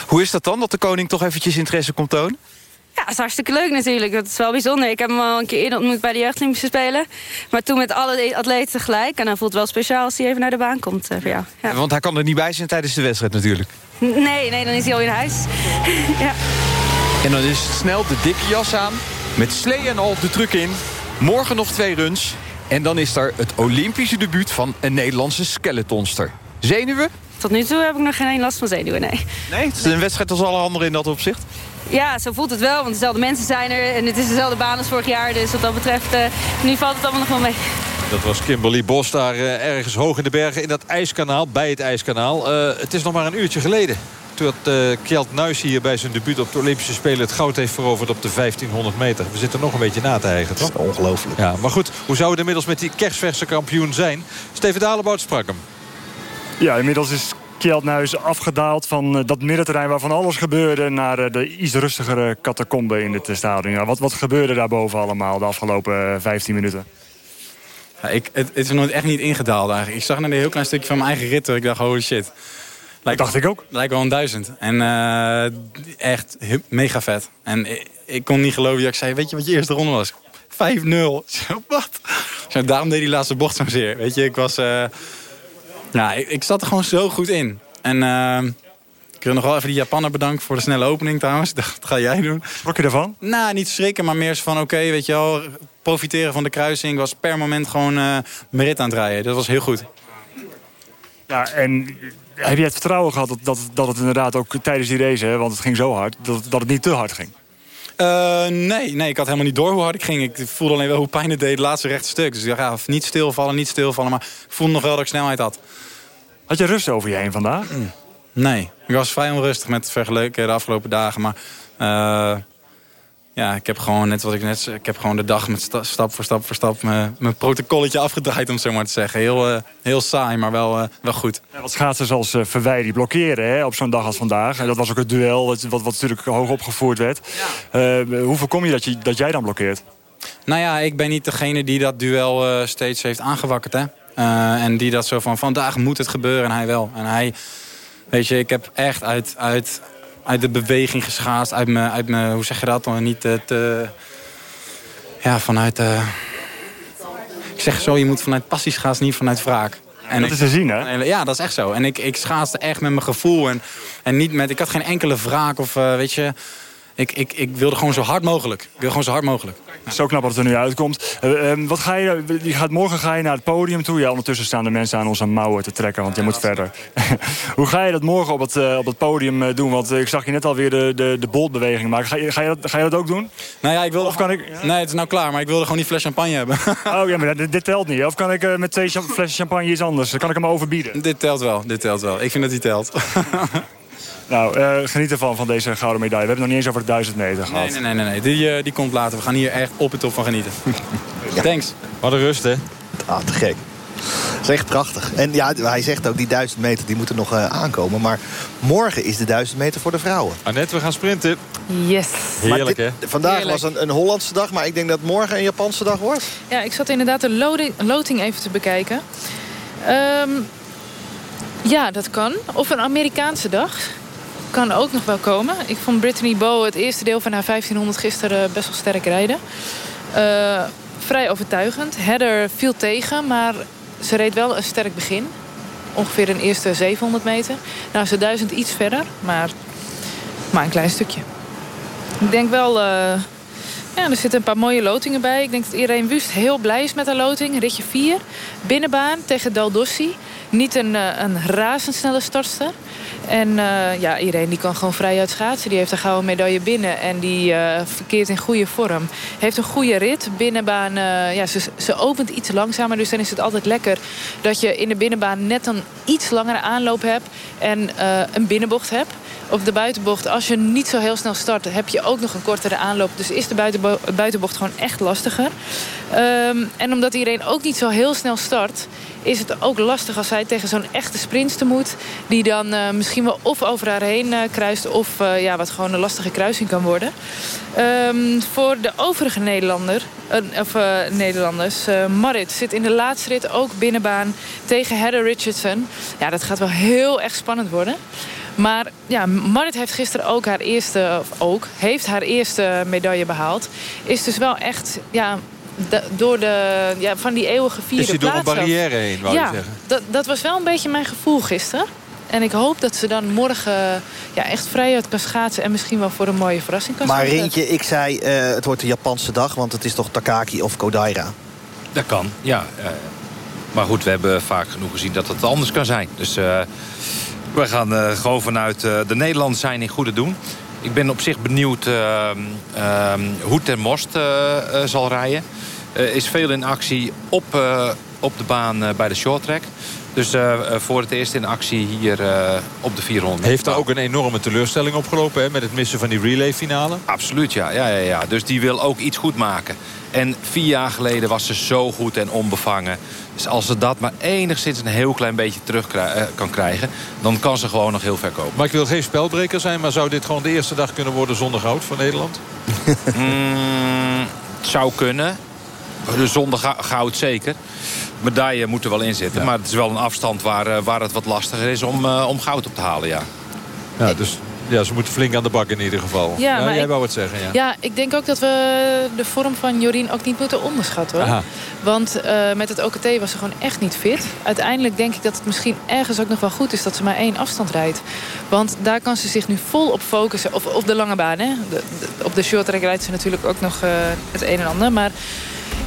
Hoe is dat dan, dat de koning toch eventjes interesse komt tonen? Ja, dat is hartstikke leuk natuurlijk. Dat is wel bijzonder. Ik heb hem al een keer eerder ontmoet bij de Jeugd Olympische Spelen. Maar toen met alle atleten tegelijk. En dan voelt het wel speciaal als hij even naar de baan komt eh, voor jou. Ja. Want hij kan er niet bij zijn tijdens de wedstrijd natuurlijk. Nee, nee, dan is hij al in huis. [LAUGHS] ja. En dan is het snel de dikke jas aan, met slee en al de truck in. Morgen nog twee runs. En dan is er het Olympische debuut van een Nederlandse skeletonster. Zenuwen? Tot nu toe heb ik nog geen last van zenuwen, nee. Nee, het is een wedstrijd als alle andere in dat opzicht. Ja, zo voelt het wel, want dezelfde mensen zijn er. En het is dezelfde baan als vorig jaar. Dus wat dat betreft, eh, nu valt het allemaal nog wel mee. Dat was Kimberly Bos daar eh, ergens hoog in de bergen in dat ijskanaal, bij het ijskanaal. Eh, het is nog maar een uurtje geleden. Toen dat eh, Kjeld Nuis hier bij zijn debuut op de Olympische Spelen... het goud heeft veroverd op de 1500 meter. We zitten nog een beetje na te hijgen, toch? Ongelooflijk. Ja, maar goed, hoe zou het inmiddels met die kerstverse kampioen zijn? Steven Dalebout sprak hem. Ja, inmiddels is Kjeldnuis afgedaald van eh, dat middenterrein waarvan alles gebeurde... naar eh, de iets rustigere catacombe in het eh, stadion. Wat, wat gebeurde daarboven allemaal de afgelopen eh, 15 minuten? Ja, ik, het, het is er nooit echt niet ingedaald eigenlijk. Ik zag net een heel klein stukje van mijn eigen rit. Ik dacht, holy shit. Lijkt, dacht ik ook. Lijkt wel een duizend. En eh, echt mega vet. En ik, ik kon niet geloven dat ik zei, weet je wat je eerste ronde was? 5-0. [LAUGHS] Zo, Wat? Daarom deed die laatste bocht zo zeer. Weet je, ik was... eh, ja, ik, ik zat er gewoon zo goed in. En eh, ik wil nog wel even die Japaner bedanken voor de snelle opening trouwens. [LAUGHS] Dat ga jij doen. Schrok je ervan? Nou, niet schrikken, maar meer van oké, weet je wel, profiteren van de kruising. Ik was per moment gewoon eh mijn rit aan het rijden. Dat was heel goed. Ja, en heb je het vertrouwen gehad dat, dat, dat het inderdaad ook tijdens die race... Hè, want het ging zo hard, dat, dat het niet te hard ging? Eh, nee, nee, ik had helemaal niet door hoe hard ik ging. Ik voelde alleen wel hoe pijn het deed, het laatste rechte stuk. Dus ik dacht, ja, niet stilvallen, niet stilvallen. Maar ik voelde nog wel dat ik snelheid had. Had je rust over je heen vandaag? Nee, ik was vrij onrustig met vergeleken de afgelopen dagen. Maar eh, ja, ik heb gewoon net wat ik net zei. Ik heb gewoon de dag met sta- stap voor stap voor stap mijn, mijn protocolletje afgedraaid, om het zo maar te zeggen. Heel, eh, heel saai, maar wel, eh, wel goed. Ja, wat schaatsers als uh, Verwij die blokkeren hè, op zo'n dag als vandaag. En dat was ook het duel wat, wat, wat natuurlijk hoog opgevoerd werd. Eh, hoe voorkom je dat, je dat jij dan blokkeert? Nou ja, ik ben niet degene die dat duel steeds heeft aangewakkerd. Hè? En die dat zo van, vandaag moet het gebeuren en hij wel. En hij, weet je, ik heb echt uit, uit, uit de beweging geschaast. Uit mijn, uit mijn hoe zeg je dat dan? Niet eh, ja, vanuit... eh, ik zeg zo, je moet vanuit passie schaatsen, niet vanuit wraak. En dat is te zien, hè? Ja, dat is echt zo. En ik, ik schaatste echt met mijn gevoel. En, en niet met, ik had geen enkele wraak of, eh, weet je... Ik, ik, ik wilde gewoon zo hard mogelijk. Ik wil gewoon zo hard mogelijk. Zo knap dat het er nu uitkomt. Eh, eh, wat ga je, je gaat, morgen ga je naar het podium toe. Ja, ondertussen staan de mensen aan onze mouwen te trekken, want je moet verder. [LAUGHS] Hoe ga je dat morgen op het, eh, op het podium doen? Want ik zag je net alweer de, de, de boltbeweging maken. Ga je, ga, je dat, ga je dat ook doen? Nou ja, ik wilde... Of kan ik... Nee, het is nou klaar, maar ik wilde gewoon die fles champagne hebben. [LAUGHS] Oh ja, maar dit, dit telt niet. Of kan ik met twee flessen champagne iets anders? Dan kan ik hem overbieden. dit telt wel, dit telt wel. Ik vind dat die telt. [LAUGHS] Nou, eh, geniet ervan, van deze gouden medaille. We hebben het nog niet eens over de 1000 meter gehad. Nee, nee, nee, nee. nee. Die, eh, die komt later. We gaan hier echt op en top van genieten. [LAUGHS] Thanks. Wat een rust, hè? Ah, te gek. Dat is echt prachtig. En ja, hij zegt ook, die 1000 meter die moeten nog eh, aankomen. Maar morgen is de 1000 meter voor de vrouwen. Annette, we gaan sprinten. Yes. Heerlijk, hè? Vandaag Heerlijk. was een, een Hollandse dag, maar ik denk dat morgen een Japanse dag wordt. Ja, ik zat inderdaad de loading, loting even te bekijken. Ehm, ja, dat kan. Of een Amerikaanse dag. Kan ook nog wel komen. Ik vond Brittany Bow het eerste deel van haar 1500 gisteren best wel sterk rijden. Eh, vrij overtuigend. Heather viel tegen, maar ze reed wel een sterk begin. Ongeveer een eerste 700 meter. Nou, ze 1000 iets verder, maar, maar een klein stukje. Ik denk wel... eh, ja, er zitten een paar mooie lotingen bij. Ik denk dat Irene Wust heel blij is met haar loting. Ritje 4, binnenbaan tegen Daldossi. Niet een, eh, een razendsnelle startster. En eh, ja, Irene die kan gewoon vrij uit schaatsen. Die heeft een gouden medaille binnen. En die eh, verkeert in goede vorm. Heeft een goede rit. Binnenbaan, ja, ze, ze opent iets langzamer. Dus dan is het altijd lekker dat je in de binnenbaan net een iets langere aanloop hebt. En een binnenbocht hebt. Op de buitenbocht, als je niet zo heel snel start... heb je ook nog een kortere aanloop. Dus is de buitenbo- buitenbocht gewoon echt lastiger. Ehm, en omdat iedereen ook niet zo heel snel start... is het ook lastig als zij tegen zo'n echte sprinter moet... die dan eh, misschien wel of over haar heen eh, kruist... of eh, ja, wat gewoon een lastige kruising kan worden. Ehm, voor de overige Nederlander, of, Nederlanders... Marit zit in de laatste rit ook binnenbaan tegen Heather Richardson. Ja, dat gaat wel heel erg spannend worden. Maar ja, Marit heeft gisteren ook haar eerste, ook, heeft haar eerste medaille behaald. Is dus wel echt, ja, de- door de, ja, van die eeuwige vierde Is hij door een plaats barrière heen, wou je ja, zeggen? Dat, dat was wel een beetje mijn gevoel gisteren. En ik hoop dat ze dan morgen ja, echt vrijuit kan schaatsen... en misschien wel voor een mooie verrassing kan Maar. Rintje, ik zei eh, het wordt de Japanse dag, want het is toch Takaki of Kodaira. Dat kan, ja. eh, maar goed, we hebben vaak genoeg gezien dat het anders kan zijn. Dus eh, we gaan eh, gewoon vanuit eh, de Nederlanders zijn in goede doen. Ik ben op zich benieuwd ehm, ehm, hoe Ter Most eh, eh, zal rijden. Is veel in actie op, eh, op de baan eh, bij de short track. Dus eh, eh, voor het eerst in actie hier eh, op de 400. Heeft daar ook een enorme teleurstelling opgelopen... Hè, met het missen van die relayfinale? Absoluut, ja. Ja, ja, ja. Dus die wil ook iets goed maken. En vier jaar geleden was ze zo goed en onbevangen. Dus als ze dat maar enigszins een heel klein beetje terug kan krijgen... dan kan ze gewoon nog heel ver komen. Maar ik wil geen spelbreker zijn... maar zou dit gewoon de eerste dag kunnen worden zonder goud voor Nederland? [LAUGHS] Mm, het zou kunnen. De zonder goud zeker. Medaille moet er wel in zitten. Maar het is wel een afstand waar, eh, waar het wat lastiger is om, eh, om goud op te halen, ja. Ja, dus ja, ze moeten flink aan de bak in ieder geval. Ja, jij ik- wou het zeggen, ja. Ja, ik denk ook dat we de vorm van Jorien ook niet moeten onderschatten. Hoor. Aha. Want eh, met het OKT was ze gewoon echt niet fit. Uiteindelijk denk ik dat het misschien ergens ook nog wel goed is... dat ze maar één afstand rijdt. Want daar kan ze zich nu vol op focussen. Of op de lange baan, hè. De- de- op de short track rijdt ze natuurlijk ook nog eh, het een en ander. Maar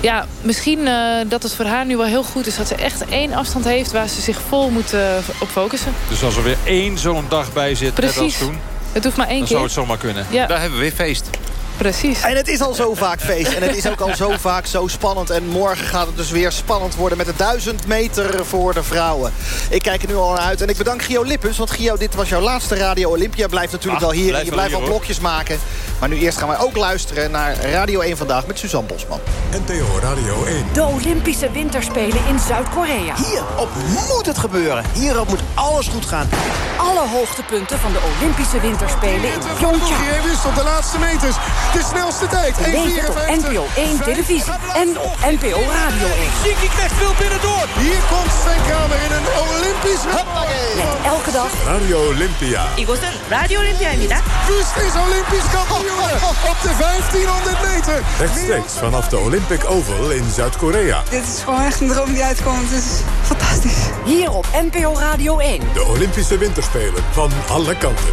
ja, misschien eh, dat het voor haar nu wel heel goed is... dat ze echt één afstand heeft waar ze zich vol moet eh, op focussen. Dus als er weer één zo'n dag bij zit, net als Precies. toen... Het hoeft maar één dan keer. zou het zomaar kunnen. Ja. Daar hebben we weer feest. Precies. En het is al zo vaak feest. En het is ook al zo [LAUGHS] vaak zo spannend. En morgen gaat het dus weer spannend worden met de 1000 meter voor de vrouwen. Ik kijk er nu al naar uit. En ik bedank Gio Lippens. Want Gio, dit was jouw laatste Radio Olympia. Blijft natuurlijk Ah, wel hier. blijf je blijft hier, al blokjes maken. Maar nu eerst gaan wij ook luisteren naar Radio 1 Vandaag met Suzanne Bosman. NPO Radio 1. De Olympische Winterspelen in Zuid-Korea. Hierop moet het gebeuren. Hierop moet alles goed gaan. Alle hoogtepunten van de Olympische Winterspelen in Pyeongchang. Hij wist op de laatste meters de snelste tijd. Beleef het op 1,54. NPO 1 televisie en op NPO Radio 1. Zinky krijgt veel binnendoor. Hier komt Sven Kramer in een Olympisch record. Met elke dag Radio Olympia. 이곳은 라디오 올림피아입니다. Wust is Olympisch kampioen op de 1500 meter. Rechtstreeks vanaf de Olympic Oval in Zuid-Korea. Dit is gewoon echt een droom die uitkomt. Het is fantastisch. Hier op NPO Radio 1. De Olympische Winterspelen van alle kanten.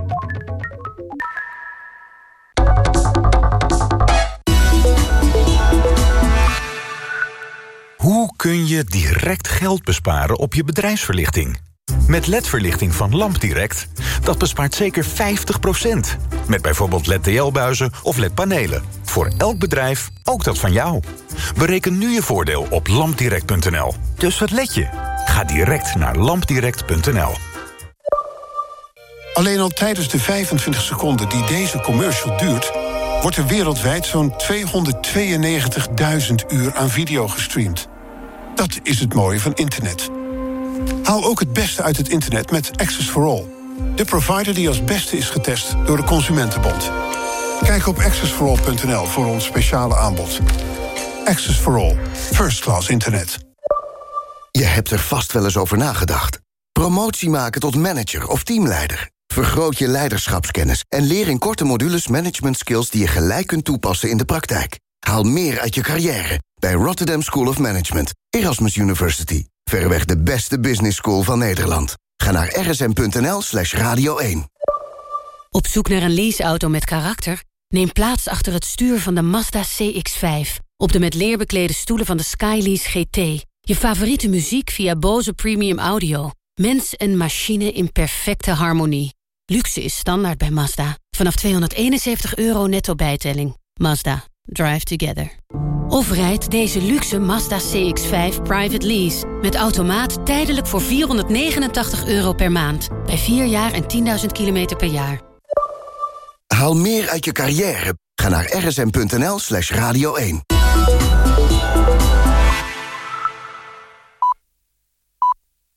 kun je direct geld besparen op je bedrijfsverlichting? Met LED-verlichting van LampDirect, dat bespaart zeker 50%. Met bijvoorbeeld LED-TL-buizen of LED-panelen. Voor elk bedrijf, ook dat van jou. Bereken nu je voordeel op lampdirect.nl. Dus wat let je? Ga direct naar lampdirect.nl. Alleen al tijdens de 25 seconden die deze commercial duurt... wordt er wereldwijd zo'n 292.000 uur aan video gestreamd. Dat is het mooie van internet. Haal ook het beste uit het internet met Access for All. De provider die als beste is getest door de Consumentenbond. Kijk op accessforall.nl voor ons speciale aanbod. Access for All. First class internet. Je hebt er vast wel eens over nagedacht. Promotie maken tot manager of teamleider. Vergroot je leiderschapskennis en leer in korte modules management skills die je gelijk kunt toepassen in de praktijk. Haal meer uit je carrière bij Rotterdam School of Management, Erasmus University. Verreweg de beste business school van Nederland. Ga naar rsm.nl slash radio 1. Op zoek naar een leaseauto met karakter? Neem plaats achter het stuur van de Mazda CX-5. Op de met leer beklede stoelen van de Skylease GT. Je favoriete muziek via Bose Premium Audio. Mens en machine in perfecte harmonie. Luxe is standaard bij Mazda. Vanaf 271 euro netto bijtelling. Mazda. Drive together. Of rijd deze luxe Mazda CX-5 private lease. Met automaat tijdelijk voor 489 euro per maand. Bij 4 jaar en 10.000 kilometer per jaar. Haal meer uit je carrière. Ga naar rsm.nl slash radio 1.